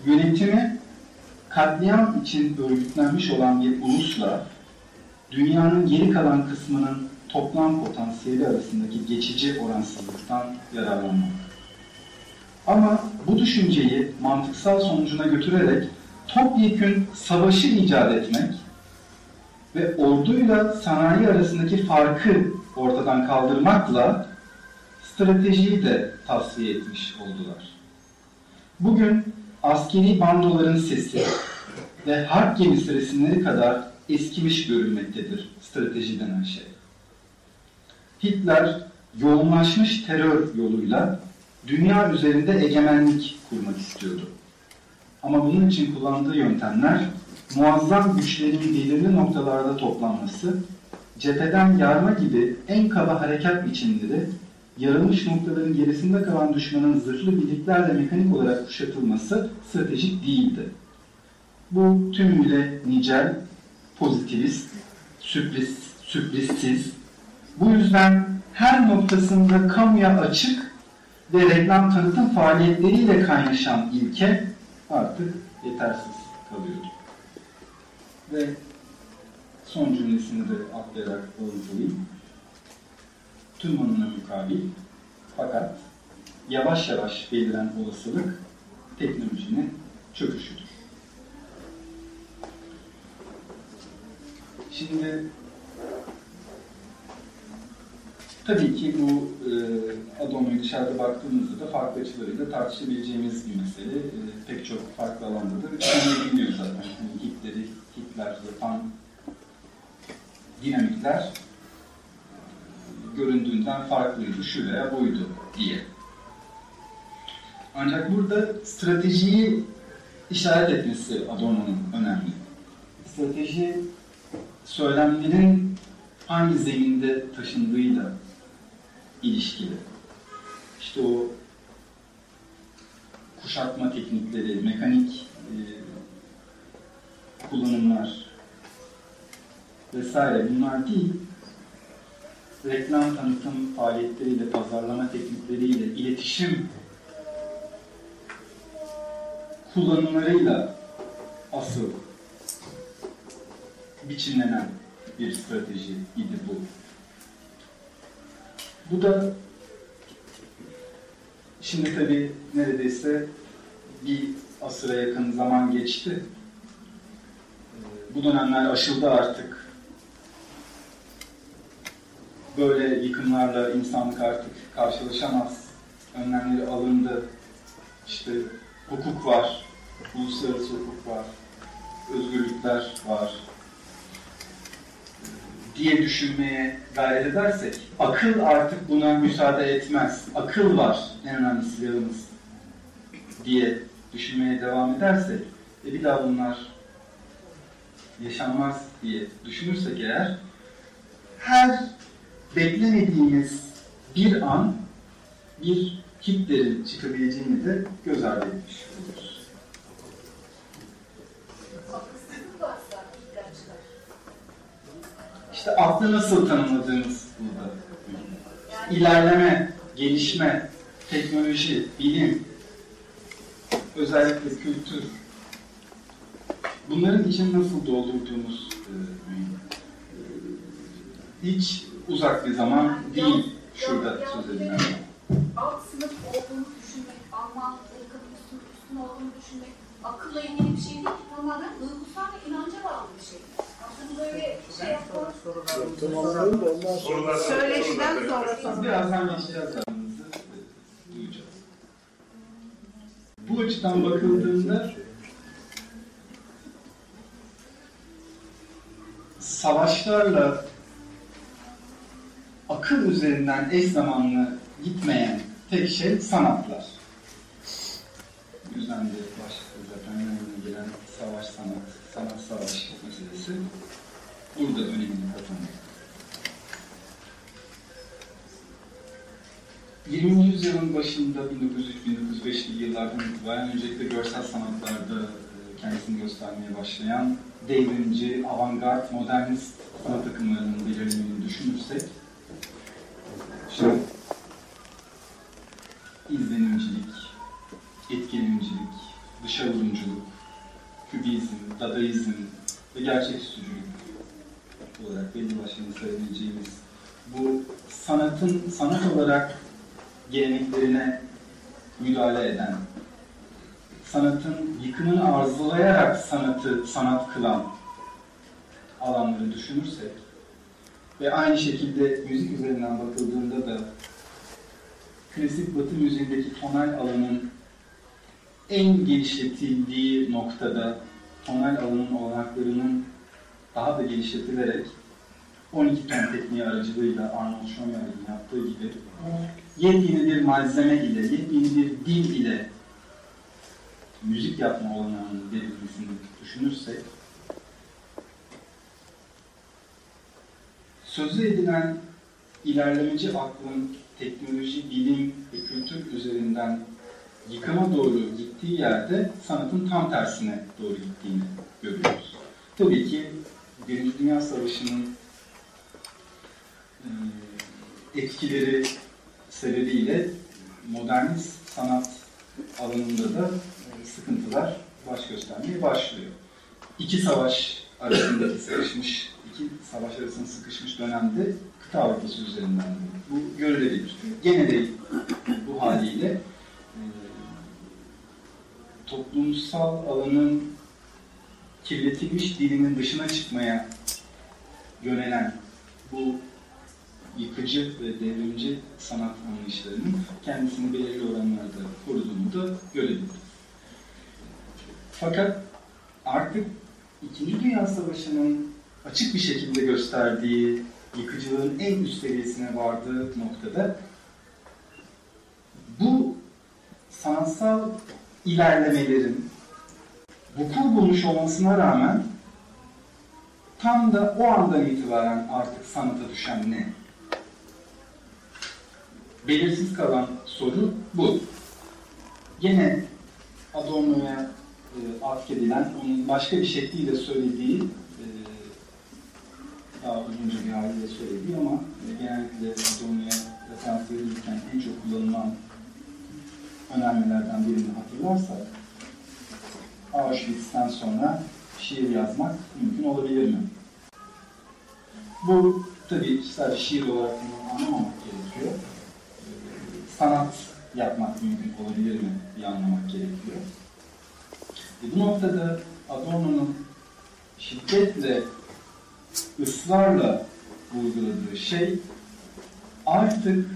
Yönetimi, katliam için örgütlenmiş olan bir ulusla, dünyanın geri kalan kısmının toplam potansiyeli arasındaki geçici oransızlıktan yararlanmak. Ama bu düşünceyi mantıksal sonucuna götürerek topyekün savaşı icat etmek ve orduyla sanayi arasındaki farkı ortadan kaldırmakla stratejiyi de tavsiye etmiş oldular. Bugün askeri bandoların sesi ve harp gemisi resimleri kadar eskimiş görünmektedir strateji denen şey. Hitler yoğunlaşmış terör yoluyla dünya üzerinde egemenlik kurmak istiyordu. Ama bunun için kullandığı yöntemler muazzam güçlerin belirli noktalarda toplanması, cepheden yarma gibi en kaba harekat biçimleri, yarılmış noktaların gerisinde kalan düşmanın zırhlı birliklerle mekanik olarak kuşatılması stratejik değildi. Bu tümüyle nicel, pozitivist, sürpriz, sürprizsiz, bu yüzden her noktasında kamuya açık ve reklam tanıtım faaliyetleriyle kaynaşan ilke artık yetersiz kalıyordu. Ve son cümlesini de atlayarak alıntılayayım. Tüm bununla mukabil fakat yavaş yavaş beliren olasılık teknolojinin çöküşüdür. Şimdi Tabii ki bu e, Adorno'yu dışarıda baktığımızda da farklı açılarıyla tartışabileceğimiz bir mesele. E, pek çok farklı alanda da konuyu bilmiyor zaten. Yani Hitler'i, Hitler yapan dinamikler göründüğünden farklıydı, şu veya buydu diye. Ancak burada stratejiyi işaret etmesi Adorno'nun önemli. Strateji söylemlerin hangi zeminde taşındığıyla ilişkili. İşte o kuşatma teknikleri, mekanik e, kullanımlar vesaire bunlar değil, reklam tanıtım faaliyetleriyle, pazarlama teknikleriyle, iletişim kullanımlarıyla asıl biçimlenen bir strateji idi bu. Bu da şimdi tabii neredeyse bir asıra yakın zaman geçti. Bu dönemler aşıldı artık. Böyle yıkımlarla insanlık artık karşılaşamaz. Önlemleri alındı. İşte hukuk var, uluslararası hukuk var, özgürlükler var, diye düşünmeye gayret edersek, akıl artık buna müsaade etmez. Akıl var en önemli silahımız. diye düşünmeye devam edersek ve bir daha bunlar yaşanmaz diye düşünürsek eğer her beklemediğimiz bir an bir Hitler'in çıkabileceğini de göz ardı etmiş oluruz. Haklısınız varsa Hitler çıkar. İşte aklı nasıl tanımladığımız burada. İlerleme, gelişme, teknoloji, bilim, özellikle kültür, bunların için nasıl doldurduğumuz e. E, Hiç uzak bir zaman değil şurada söz edilen. Alt sınıf olduğunu düşünmek, Alman ırkının üstün, üstün olduğunu düşünmek, akılla ilgili bir şey değil ki tamamen duygusal ve inanca bağlı bir şey. Böyle şey yapmak, Tamamlayalım da ondan sonra. Söyleşiden sonra sonra. birazdan e, duyacağız. Bu açıdan bakıldığında savaşlarla akıl üzerinden eş zamanlı gitmeyen tek şey sanatlar. Bu yüzden de başlıkta zaten gelen savaş sanat, sanat savaş meselesi burada önemini kazanıyor. 20. yüzyılın başında 1903-1905'li yıllardan itibaren öncelikle görsel sanatlarda e, kendisini göstermeye başlayan devrimci, avantgard, modernist sanat akımlarının belirlemini düşünürsek işte izlenimcilik, etkilenimcilik, dışa vurumculuk, kübizm, dadaizm ve gerçeküstücülük olarak belli başlı sayabileceğimiz bu sanatın sanat olarak geleneklerine müdahale eden, sanatın yıkımını arzulayarak sanatı sanat kılan alanları düşünürsek ve aynı şekilde müzik üzerinden bakıldığında da klasik batı müziğindeki tonal alanın en genişletildiği noktada tonal alanın olanaklarının daha da genişletilerek 12 ton tekniği aracılığıyla Arnold Schoenberg'in yaptığı gibi yepyeni bir malzeme ile, yepyeni bir dil ile müzik yapma olanağının verilmesini düşünürsek sözü edilen ilerlemeci aklın teknoloji, bilim ve kültür üzerinden yıkıma doğru gittiği yerde sanatın tam tersine doğru gittiğini görüyoruz. Tabii ki Birinci Dünya Savaşı'nın e, etkileri sebebiyle modernist sanat alanında da e, sıkıntılar baş göstermeye başlıyor. İki savaş arasındaki sıkışmış, iki savaş arasında sıkışmış dönemde kıta Avrupası üzerinden bu görülebilir. Gene de bu haliyle e, toplumsal alanın kirletilmiş dilinin dışına çıkmaya yönelen bu yıkıcı ve devrimci sanat anlayışlarının kendisini belirli oranlarda koruduğunu da görebiliriz. Fakat artık İkinci Dünya Savaşı'nın açık bir şekilde gösterdiği yıkıcılığın en üst seviyesine vardığı noktada bu sanatsal ilerlemelerin vuku bulmuş olmasına rağmen tam da o andan itibaren artık sanata düşen ne? Belirsiz kalan soru bu. Gene Adorno'ya e, atfedilen, onun başka bir şekliyle söylediği, e, daha uzunca bir haliyle söylediği ama e, genellikle Adorno'ya referans verilirken en çok kullanılan önermelerden birini hatırlarsak, Auschwitz'ten sonra şiir yazmak mümkün olabilir mi? Bu tabii sadece şiir olarak bunu anlamamak gerekiyor. Sanat yapmak mümkün olabilir mi diye anlamak gerekiyor. E bu noktada Adorno'nun şiddetle, ısrarla vurguladığı şey artık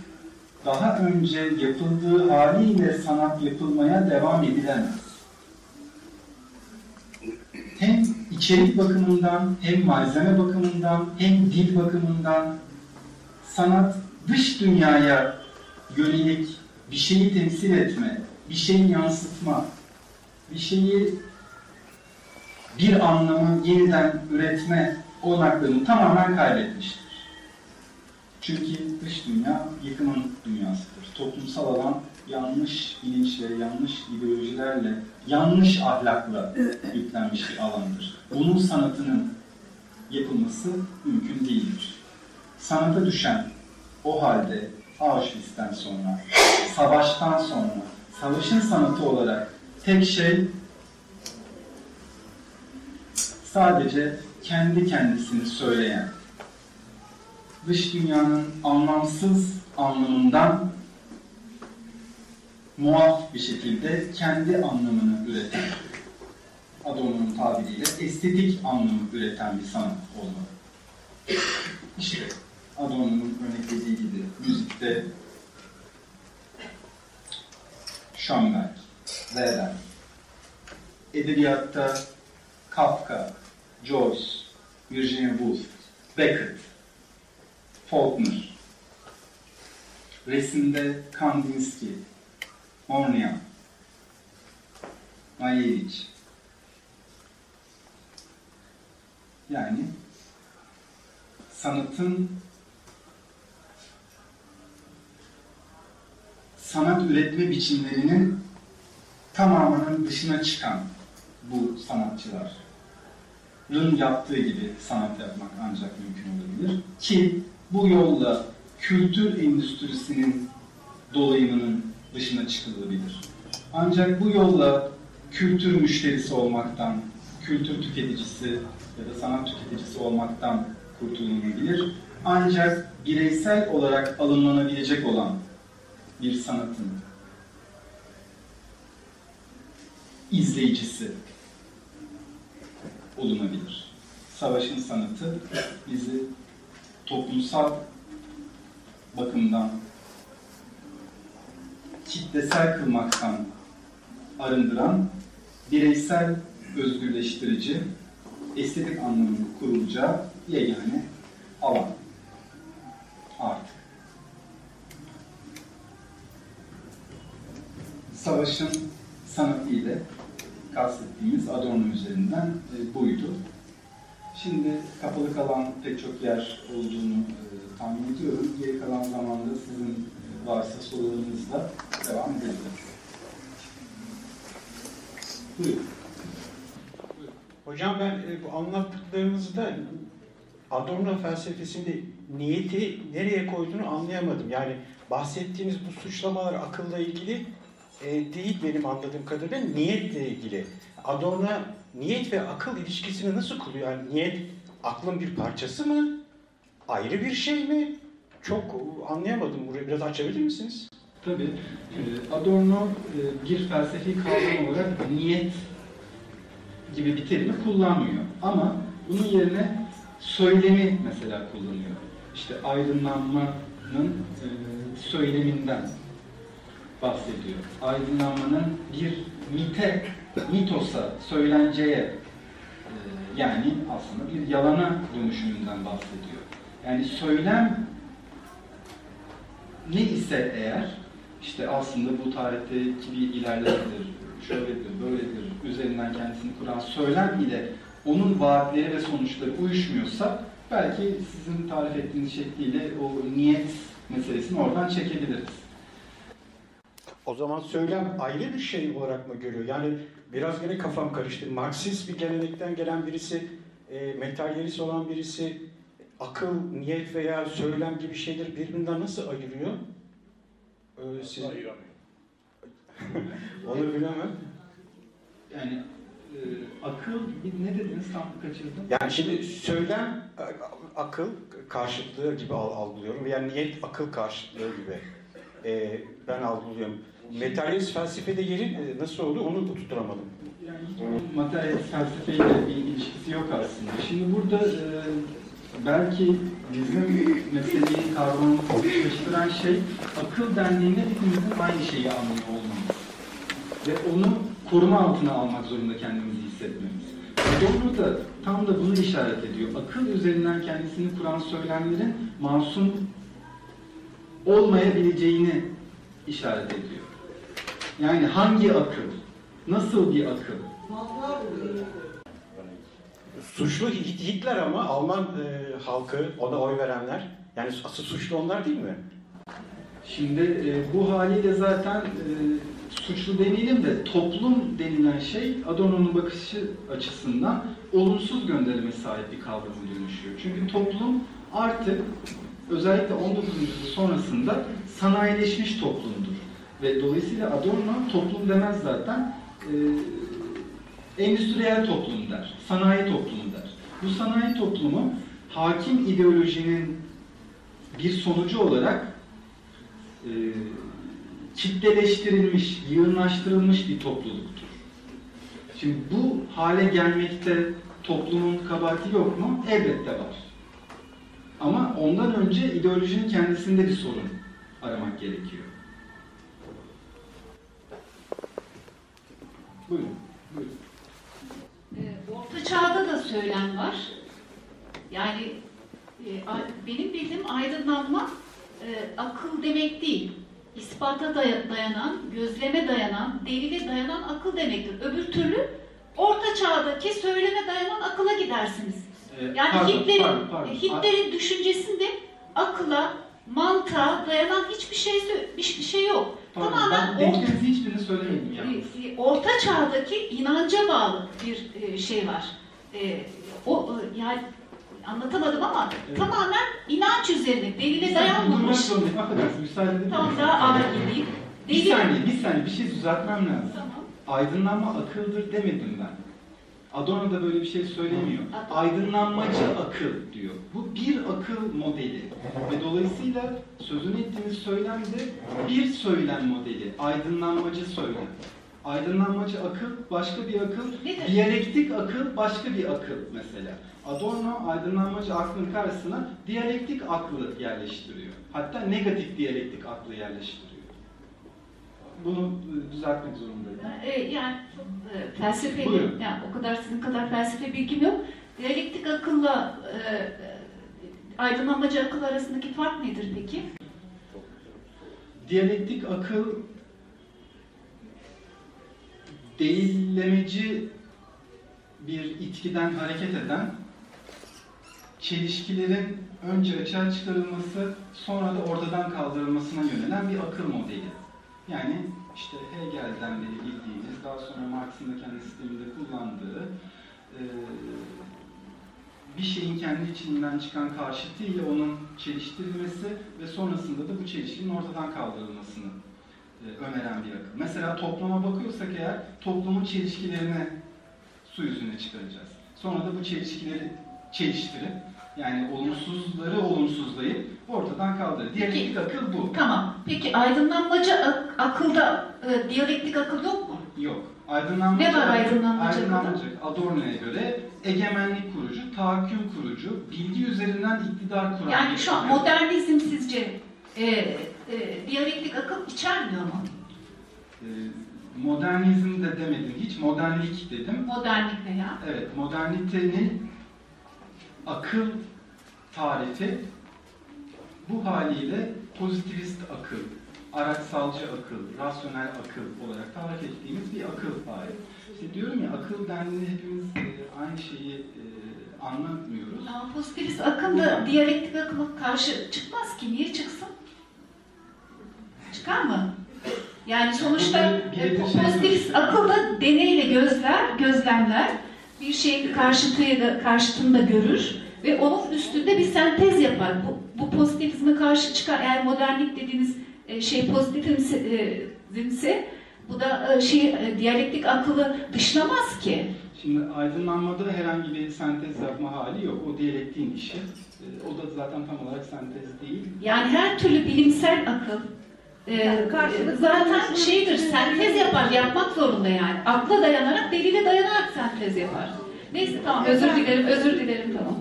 daha önce yapıldığı haliyle sanat yapılmaya devam edilemez. Hem içerik bakımından, hem malzeme bakımından, hem dil bakımından sanat dış dünyaya yönelik bir şeyi temsil etme, bir şeyi yansıtma, bir şeyi bir anlamı yeniden üretme olanaklarını tamamen kaybetmiştir. Çünkü dış dünya yıkımın dünyasıdır. Toplumsal alan yanlış bilinçle, yanlış ideolojilerle, yanlış ahlakla yüklenmiş bir alandır. Bunun sanatının yapılması mümkün değildir. Sanata düşen o halde Auschwitz'ten sonra, savaştan sonra, savaşın sanatı olarak tek şey sadece kendi kendisini söyleyen, dış dünyanın anlamsız anlamından muaf bir şekilde kendi anlamını üreten, Adorno'nun tabiriyle estetik anlamı üreten bir sanat olmalı. İşte Adorno'nun örneklediği gibi müzikte Schoenberg, Weber, edebiyatta Kafka, Joyce, Virginia Woolf, Beckett, Faulkner, resimde Kandinsky, Mornian, Malevich. Yani sanatın sanat üretme biçimlerinin tamamının dışına çıkan bu sanatçıların yaptığı gibi sanat yapmak ancak mümkün olabilir. Ki bu yolla kültür endüstrisinin dolayımının dışına çıkılabilir. Ancak bu yolla kültür müşterisi olmaktan, kültür tüketicisi ya da sanat tüketicisi olmaktan kurtulunabilir. Ancak bireysel olarak alımlanabilecek olan bir sanatın izleyicisi olunabilir. Savaşın sanatı bizi toplumsal bakımdan kitlesel kılmaktan arındıran bireysel özgürleştirici estetik anlamının kurulacağı yegane alan artık. Savaşın sanatı ile kastettiğimiz Adorno üzerinden e, buydu. Şimdi kapalı kalan pek çok yer olduğunu e, tahmin ediyorum. Geri kalan zamanda sizin varsa sorularınızla devam edelim. Buyurun. Hocam ben e, bu anlattıklarınızda Adorno felsefesinde niyeti nereye koyduğunu anlayamadım. Yani bahsettiğiniz bu suçlamalar akılla ilgili e, değil benim anladığım kadarıyla niyetle ilgili. Adorno niyet ve akıl ilişkisini nasıl kuruyor? Yani niyet aklın bir parçası mı? Ayrı bir şey mi? Çok anlayamadım. Burayı biraz açabilir misiniz? Tabii. e, Adorno e, bir felsefi kavram olarak niyet gibi bir terimi kullanmıyor. Ama bunun yerine söylemi mesela kullanıyor. İşte aydınlanmanın e, söyleminden bahsediyor. Aydınlanmanın bir mite, mitosa, söylenceye e, yani aslında bir yalana dönüşümünden bahsediyor. Yani söylem ne ise eğer işte aslında bu tarihteki bir ilerlemedir, şöyledir, böyledir, üzerinden kendisini kuran söylem ile onun vaatleri ve sonuçları uyuşmuyorsa belki sizin tarif ettiğiniz şekliyle o niyet meselesini oradan çekebiliriz. O zaman söylem ayrı bir şey olarak mı görüyor? Yani biraz gene kafam karıştı. Marksist bir gelenekten gelen birisi, e, materyalist olan birisi akıl, niyet veya söylem gibi şeyleri birbirinden nasıl ayırıyor? Ee, siz onu bilemem. Yani e, akıl ne dediniz tam kaçırdım. Yani şimdi söylem akıl karşıtlığı gibi al- algılıyorum veya niyet akıl karşıtlığı gibi e, ben algılıyorum. Materyalist felsefede yeri e, nasıl oldu onu tutturamadım. Yani materyalist felsefeyle bir ilişkisi yok aslında. Şimdi burada e, belki bizim meseleyi kavramını karıştıran şey akıl dendiğinde hepimizin aynı şeyi anlıyor olmamız. Ve onu koruma altına almak zorunda kendimizi hissetmemiz. Adorno da tam da bunu işaret ediyor. Akıl üzerinden kendisini kuran söylemlerin masum olmayabileceğini işaret ediyor. Yani hangi akıl? Nasıl bir akıl? Suçlu Hit- Hitler ama Alman e, halkı, ona oy verenler. Yani asıl suçlu onlar değil mi? Şimdi e, bu haliyle zaten e, suçlu demeyelim de toplum denilen şey Adorno'nun bakışı açısından olumsuz gönderime sahip bir kavrama dönüşüyor. Çünkü toplum artık özellikle 19. yüzyıl sonrasında sanayileşmiş toplumdur. Ve dolayısıyla Adorno toplum demez zaten e, endüstriyel toplum der, sanayi toplumu der. Bu sanayi toplumu hakim ideolojinin bir sonucu olarak e, kitleleştirilmiş, yığınlaştırılmış bir topluluktur. Şimdi bu hale gelmekte toplumun kabahati yok mu? Elbette var. Ama ondan önce ideolojinin kendisinde bir sorun aramak gerekiyor. Buyurun. Ee, Orta çağda da söylem var. Yani e, benim bildiğim aydınlanma e, akıl demek değil. İspata daya- dayanan, gözleme dayanan, delile dayanan akıl demektir. Öbür türlü orta çağdaki söyleme dayanan akıla gidersiniz. Ee, Yani Hitler'in. Hitler'in düşüncesinde akıla, mantığa dayanan hiçbir şey bir şey yok. Pardon, Tamamen ben orta hiçbirini söylemedim e, Orta çağdaki inanca bağlı bir e, şey var. E, O e, yani anlatamadım ama Evet. tamamen inanç üzerine, delile dayanmamış. Affedersin, müsaade edin. Tamam daha ağır gideyim. Bir saniye, bir saniye. Bir şey düzeltmem lazım. Tamam. Aydınlanma akıldır demedim ben. Adorno da böyle bir şey söylemiyor. Aydınlanmacı akıl diyor. Bu bir akıl modeli. Ve dolayısıyla sözünü ettiğimiz söylem de bir söylem modeli. Aydınlanmacı söylem. Aydınlanmacı akıl başka bir akıl, Nedir? diyalektik akıl başka bir akıl mesela. Adorno aydınlanmacı aklın karşısına diyalektik aklı yerleştiriyor. Hatta negatif diyalektik aklı yerleştiriyor. Bunu e, düzeltmek zorundayım. E, yani çok e, felsefeli, Buyurun. yani o kadar sizin kadar felsefe bilgim yok. Diyalektik akılla e, e, aydınlanmacı akıl arasındaki fark nedir peki? Diyalektik akıl değillemeci bir itkiden hareket eden çelişkilerin önce açığa çıkarılması sonra da ortadan kaldırılmasına yönelen bir akıl modeli. Yani işte Hegel'den beri bildiğimiz, daha sonra Marx'ın da kendi sisteminde kullandığı eee, bir şeyin kendi içinden çıkan karşıtıyla onun çeliştirilmesi ve sonrasında da bu çelişkinin ortadan kaldırılmasını e, öneren bir akım. Mesela topluma bakıyorsak eğer toplumun çelişkilerini su yüzüne çıkaracağız. Sonra da bu çelişkileri çeliştirip yani olumsuzları olumsuzlayıp ortadan kaldırır. Diyalektik akıl bu. Tamam. Peki aydınlanmacı ak- akılda e, diyalektik akıl yok mu? Yok. Aydınlanmacı, Ne var aydınlanmacı aydınlanmacı Adorno'ya göre egemenlik kurucu, tahakküm kurucu, bilgi üzerinden iktidar kuran Yani şu an modernizm sizce e, e, diyalektik akıl içermiyor mu? Ee, modernizm de demedim hiç, modernlik dedim. Modernlik veya? Evet, modernitenin akıl tarifi bu haliyle pozitivist akıl, araçsalcı akıl, rasyonel akıl olarak tarif ettiğimiz bir akıl hali. İşte diyorum ya akıl dendiğinde hepimiz e, aynı şeyi e, anlamıyoruz. Ama pozitivist akıl da diyalektik akıla karşı çıkmaz ki. Niye çıksın? Çıkar mı? Yani sonuçta e, şey- pozitivist akıl da deneyle gözler, gözlemler. Bir şeyin karşıtıyı da, karşıtını da görür ve onun üstünde bir sentez yapar. Bu, bu pozitivizme karşı çıkar. Eğer modernlik dediğiniz e, şey pozitivizmse bu da e, şey e, diyalektik akılı dışlamaz ki. Şimdi aydınlanmada herhangi bir sentez yapma hali yok. O diyalektiğin işi. E, o da zaten tam olarak sentez değil. Yani her türlü bilimsel akıl e, Yani karşılıklı zaten şeydir, sentez yapar, yapmak zorunda yani. Akla dayanarak, delile dayanarak sentez yapar. Neyse tamam, özür dilerim, özür dilerim tamam.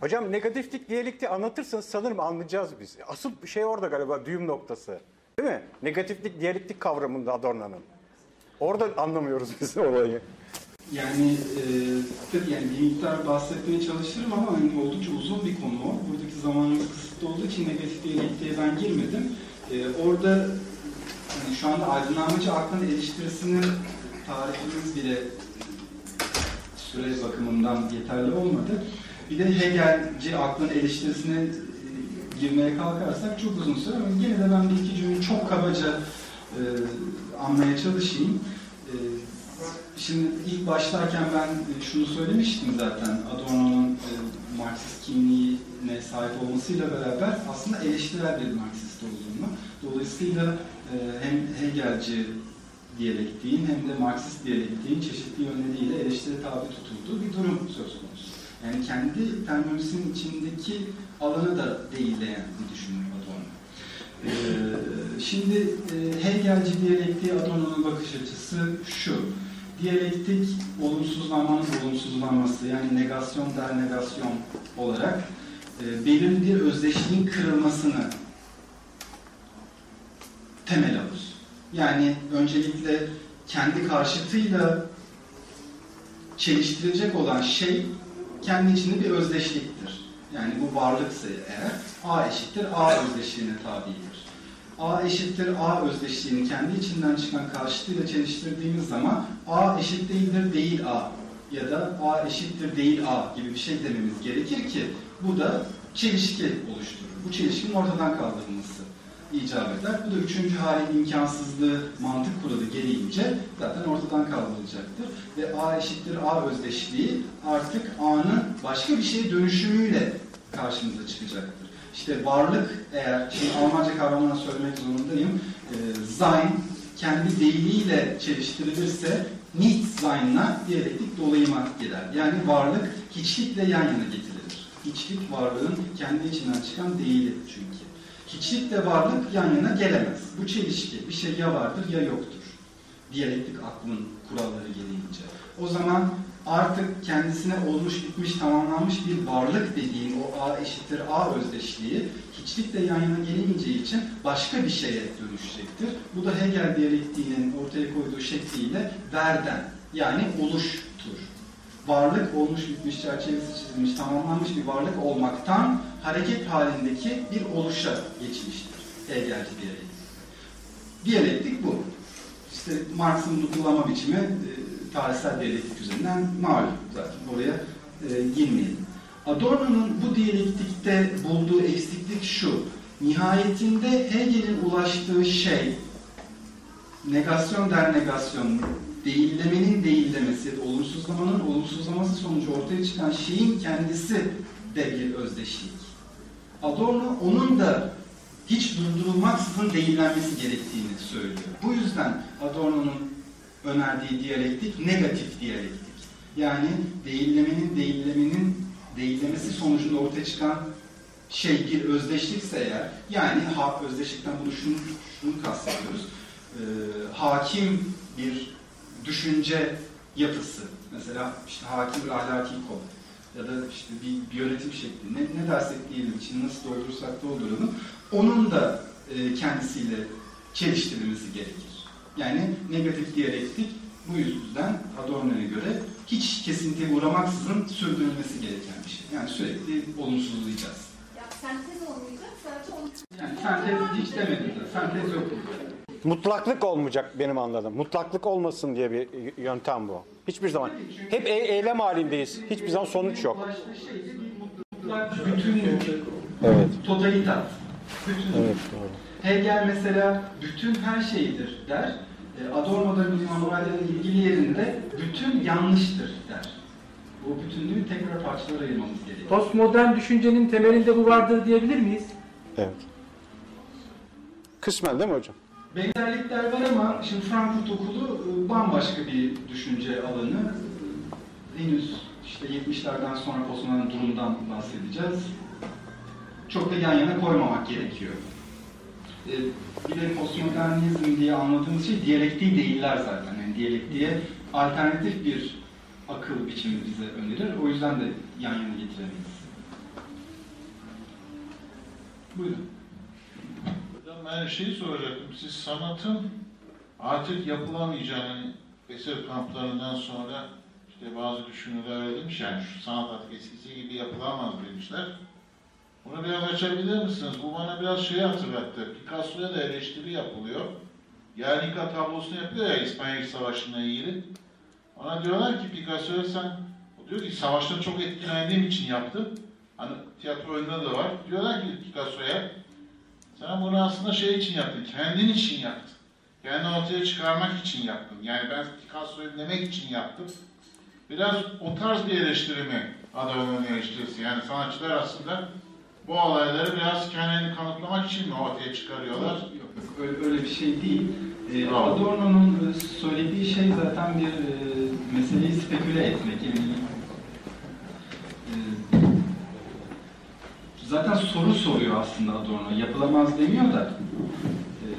Hocam negatiflik diyalektiği anlatırsanız sanırım anlayacağız biz. Asıl şey orada galiba düğüm noktası. Değil mi? Negatiflik diyalektik kavramında Adorno'nun. Orada anlamıyoruz biz olayı. Yani e, tabii yani bir miktar bahsetmeye çalışırım ama hani oldukça uzun bir konu o. Buradaki zamanımız kısıtlı olduğu için negatif diyalektiğe ben girmedim. E, orada hani şu anda aydınlanmacı aklın eleştirisinin tarifimiz bile süre bakımından yeterli olmadı. Bir de Hegelci aklın eleştirisine e, girmeye kalkarsak çok uzun süre ama yine de ben bir iki cümle çok kabaca e, anmaya çalışayım. E, şimdi ilk başlarken ben e, şunu söylemiştim zaten Adorno'nun e, Marksist kimliğine sahip olmasıyla beraber aslında eleştirel bir Marksist olduğunu. Dolayısıyla e, hem Hegelci diyalektiğin hem de Marksist diyalektiğin çeşitli yönleriyle eleştiri tabi tutulduğu bir durum söz konusu. Yani kendi terminolojisinin içindeki alanı da değilleyen bir düşünür Adorno. Ee, şimdi e, Hegelci diyalektiği Adorno'nun bakış açısı şu. Diyalektik olumsuzlanmanın olumsuzlanması yani negasyon der negasyon olarak e, belirli bir özdeşliğin kırılmasını temel alır. Yani öncelikle kendi karşıtıyla çeliştirilecek olan şey kendi içinde bir özdeşliktir. Yani bu varlıksa eğer A eşittir A özdeşliğine tabidir. A eşittir A özdeşliğini kendi içinden çıkan karşıtıyla çeliştirdiğimiz zaman A eşit değildir değil A ya da A eşittir değil A gibi bir şey dememiz gerekir ki bu da çelişki oluşturur. Bu çelişkinin ortadan kaldırılması icap eder. Bu da üçüncü halin imkansızlığı mantık kuralı gereğince zaten ortadan kaldırılacaktır. Ve A eşittir A özdeşliği artık A'nın başka bir şeye dönüşümüyle karşımıza çıkacaktır. İşte varlık eğer, şimdi Almanca kavramını söylemek zorundayım, e, Sein kendi değiliyle çeliştirilirse Nicht-Sein'la diyalektik dolayıma girer. Yani varlık hiçlikle yan yana getirilir. Hiçlik varlığın kendi içinden çıkan değili çünkü. Hiçlikle varlık yan yana gelemez. Bu çelişki. Bir şey ya vardır ya yoktur. Diyalektik aklın kuralları gereğince. O zaman artık kendisine olmuş, bitmiş, tamamlanmış bir varlık dediğin o A eşittir A özdeşliği hiçlikle yan yana gelemeyeceği için başka bir şeye dönüşecektir. Bu da Hegel diyalektiğinin ortaya koyduğu şekliyle verden yani oluştur. Varlık olmuş, bitmiş, çerçevesi çizilmiş, tamamlanmış bir varlık olmaktan hareket halindeki bir oluşa geçmiştir. Hegelci diyalektik. Diyalektik bu. İşte Marx'ın bunu kullanma biçimi e, tarihsel diyalektik üzerinden malum zaten oraya e, girmeyelim. Adorno'nun bu diyalektikte bulduğu eksiklik şu. Nihayetinde Hegel'in ulaştığı şey negasyon der negasyon, değillemenin değillemesi, olumsuzlamanın olumsuzlaması sonucu ortaya çıkan şeyin kendisi de bir özdeşlik. Adorno onun da hiç durdurulmaksızın değillenmesi gerektiğini söylüyor. Bu yüzden Adorno'nun önerdiği diyalektik negatif diyalektik. Yani değillemenin değillemenin değillemesi sonucunda ortaya çıkan şey bir özdeşlikse eğer, yani ha, özdeşlikten bunu şunu, şunu kastediyoruz. Ee, hakim bir düşünce yapısı, mesela işte hakim bir ahlaki kod ya da işte bir, bir yönetim şekli, ne, ne dersek diyelim, için nasıl doldurursak dolduralım, onun da e, kendisiyle çeliştirilmesi gerekir. Yani negatif diyalektik bu yüzden Adorno'ya göre hiç kesintiye uğramaksızın sürdürülmesi gereken bir şey. Yani sürekli olumsuzlayacağız. Ya sentez olmayacak, sadece onu Yani sentez hiç demedim de, sentez yok burada. Mutlaklık olmayacak benim anladığım. Mutlaklık olmasın diye bir yöntem bu. Hiçbir zaman. Hep e- eylem halindeyiz. Hiçbir zaman sonuç yok. Şey bütünlük, Evet. totalitat. Bütünlük. Evet doğru. Hegel mesela bütün her şeydir der. E, Adorno'da bir manuellerin ilgili yerinde bütün yanlıştır der. Bu bütünlüğü tekrar parçalara ayırmamız gerekiyor. Postmodern düşüncenin temelinde bu vardır diyebilir miyiz? Evet. Kısmen değil mi hocam? Benzerlikler var ama şimdi Frankfurt Okulu e, bambaşka bir düşünce alanı. Henüz işte 70'lerden sonra postmodern durumdan bahsedeceğiz. Çok da yan yana koymamak gerekiyor. E, Bir de postmodernizm diye anladığımız şey diyalektiği değiller zaten. Yani diyalektiğe alternatif bir akıl biçimi bize önerir. O yüzden de yan yana getiremeyiz. Buyurun. Hocam ben şeyi soracaktım. Siz sanatın artık yapılamayacağını eser kamplarından sonra işte bazı düşünürler demiş yani şu sanat artık eskisi gibi yapılamaz demişler. Bunu biraz açabilir misiniz? Bu bana biraz şeyi hatırlattı. Picasso'ya da eleştiri yapılıyor. Guernica tablosunu yapıyor ya İspanya Savaşı'na ilgili. Ona diyorlar ki Picasso'ya sen, o diyor ki savaşta çok etkilendiğim için yaptım. Hani tiyatro oyununda da var. Diyorlar ki Picasso'ya sen bunu aslında şey için yaptın, kendin için yaptın. Kendini ortaya çıkarmak için yaptın. Yani ben Picasso'yu demek için yaptım. Biraz o tarz bir eleştiri mi Adorno'nun eleştirisi? Yani sanatçılar aslında bu olayları biraz kendini kanıtlamak için mi ortaya çıkarıyorlar? Yok, yok, öyle, öyle bir şey değil. Ee, Bravo. Adorno'nun e, söylediği şey zaten bir e, meseleyi speküle etmek. Yani, e, zaten soru soruyor aslında Adorno. Yapılamaz demiyor da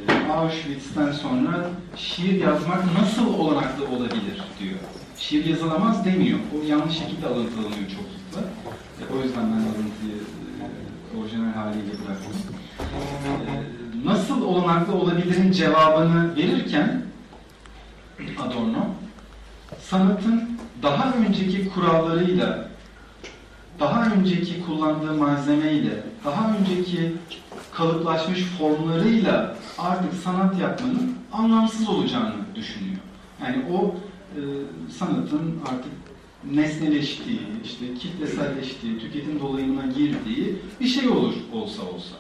e, Auschwitz'ten sonra şiir yazmak nasıl olanaklı olabilir diyor. Şiir yazılamaz demiyor. O yanlış şekilde alıntılanıyor çoklukla. E, o yüzden ben alıntıyı e, orijinal haliyle bıraktım. E, nasıl olanaklı olabilirin cevabını verirken Adorno sanatın daha önceki kurallarıyla daha önceki kullandığı malzemeyle, daha önceki kalıplaşmış formlarıyla artık sanat yapmanın anlamsız olacağını düşünüyor. Yani o e, sanatın artık nesneleştiği, işte kitleselleştiği, tüketim dolayımına girdiği bir şey olur olsa olsa.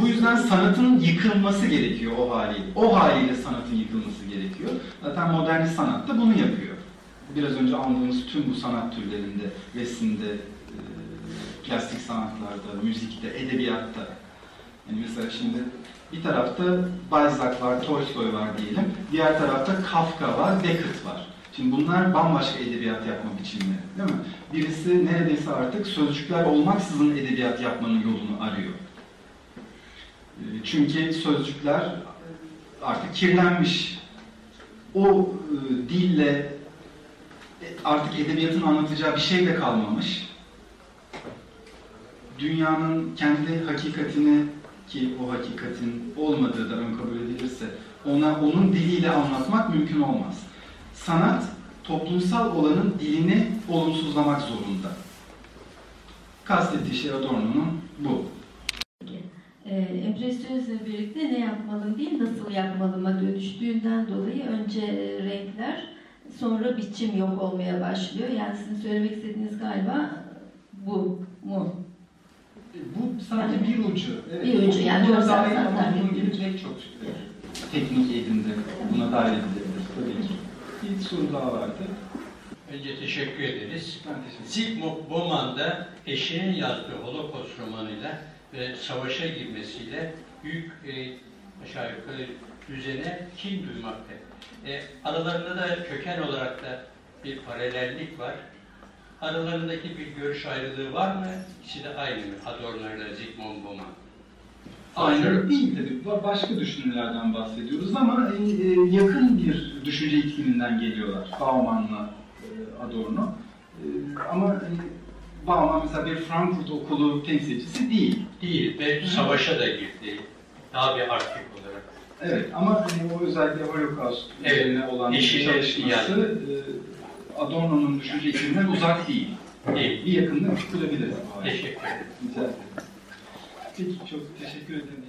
Bu yüzden sanatın yıkılması gerekiyor o haliyle. O haliyle sanatın yıkılması gerekiyor. Zaten modernist sanat da bunu yapıyor. Biraz önce andığımız tüm bu sanat türlerinde, resimde, e, plastik sanatlarda, müzikte, edebiyatta. Yani mesela şimdi bir tarafta Balzac var, Tolstoy var diyelim. Diğer tarafta Kafka var, Beckett var. Şimdi bunlar bambaşka edebiyat yapma biçimleri, değil mi? Birisi neredeyse artık sözcükler olmaksızın edebiyat yapmanın yolunu arıyor. E, Çünkü sözcükler artık kirlenmiş. O e, dille e, artık edebiyatın anlatacağı bir şey de kalmamış. Dünyanın kendi hakikatini ki o hakikatin olmadığı da ön kabul edilirse ona onun diliyle anlatmak mümkün olmaz. Sanat toplumsal olanın dilini olumsuzlamak zorunda. Kastettiği şey Adorno'nun bu. Ee, empresyonizmle birlikte ne yapmalım değil, nasıl yapmalıma dönüştüğünden dolayı önce renkler, sonra biçim yok olmaya başlıyor. Yani sizin söylemek istediğiniz galiba bu mu? Bu sadece bir ucu. Evet. Bir ucu, yani görsel sanatlar bunun gibi pek çok e, teknik eğitimde buna dahil edilebilir tabii ki. Bir soru daha vardı. Önce teşekkür ederiz. Ben teşekkür. Zygmunt eşinin yazdığı Holocaust romanıyla ve savaşa girmesiyle büyük e, aşağı yukarı düzene kin duymakta. E, aralarında da köken olarak da bir paralellik var. Aralarındaki bir görüş ayrılığı var mı? İkisi de aynı mı? Adorno ile Zygmunt Bauman. Aynı değil tabii. Ba- Başka düşünürlerden bahsediyoruz ama e, e, yakın bir düşünce ikliminden geliyorlar. Bauman'la e, Adorno. Ama Bauman mesela bir Frankfurt okulu temsilcisi değil. Değil ve savaşa da girdi. Daha bir aktif olarak. Evet ama hani o özellikle Holocaust Evet, üzerine olan eşini çalışması Adorno'nun düşünce ikliminden uzak değil. Değil. Bir bu arada. Teşekkür ederim. Rica ederim. Peki çok teşekkür ederim.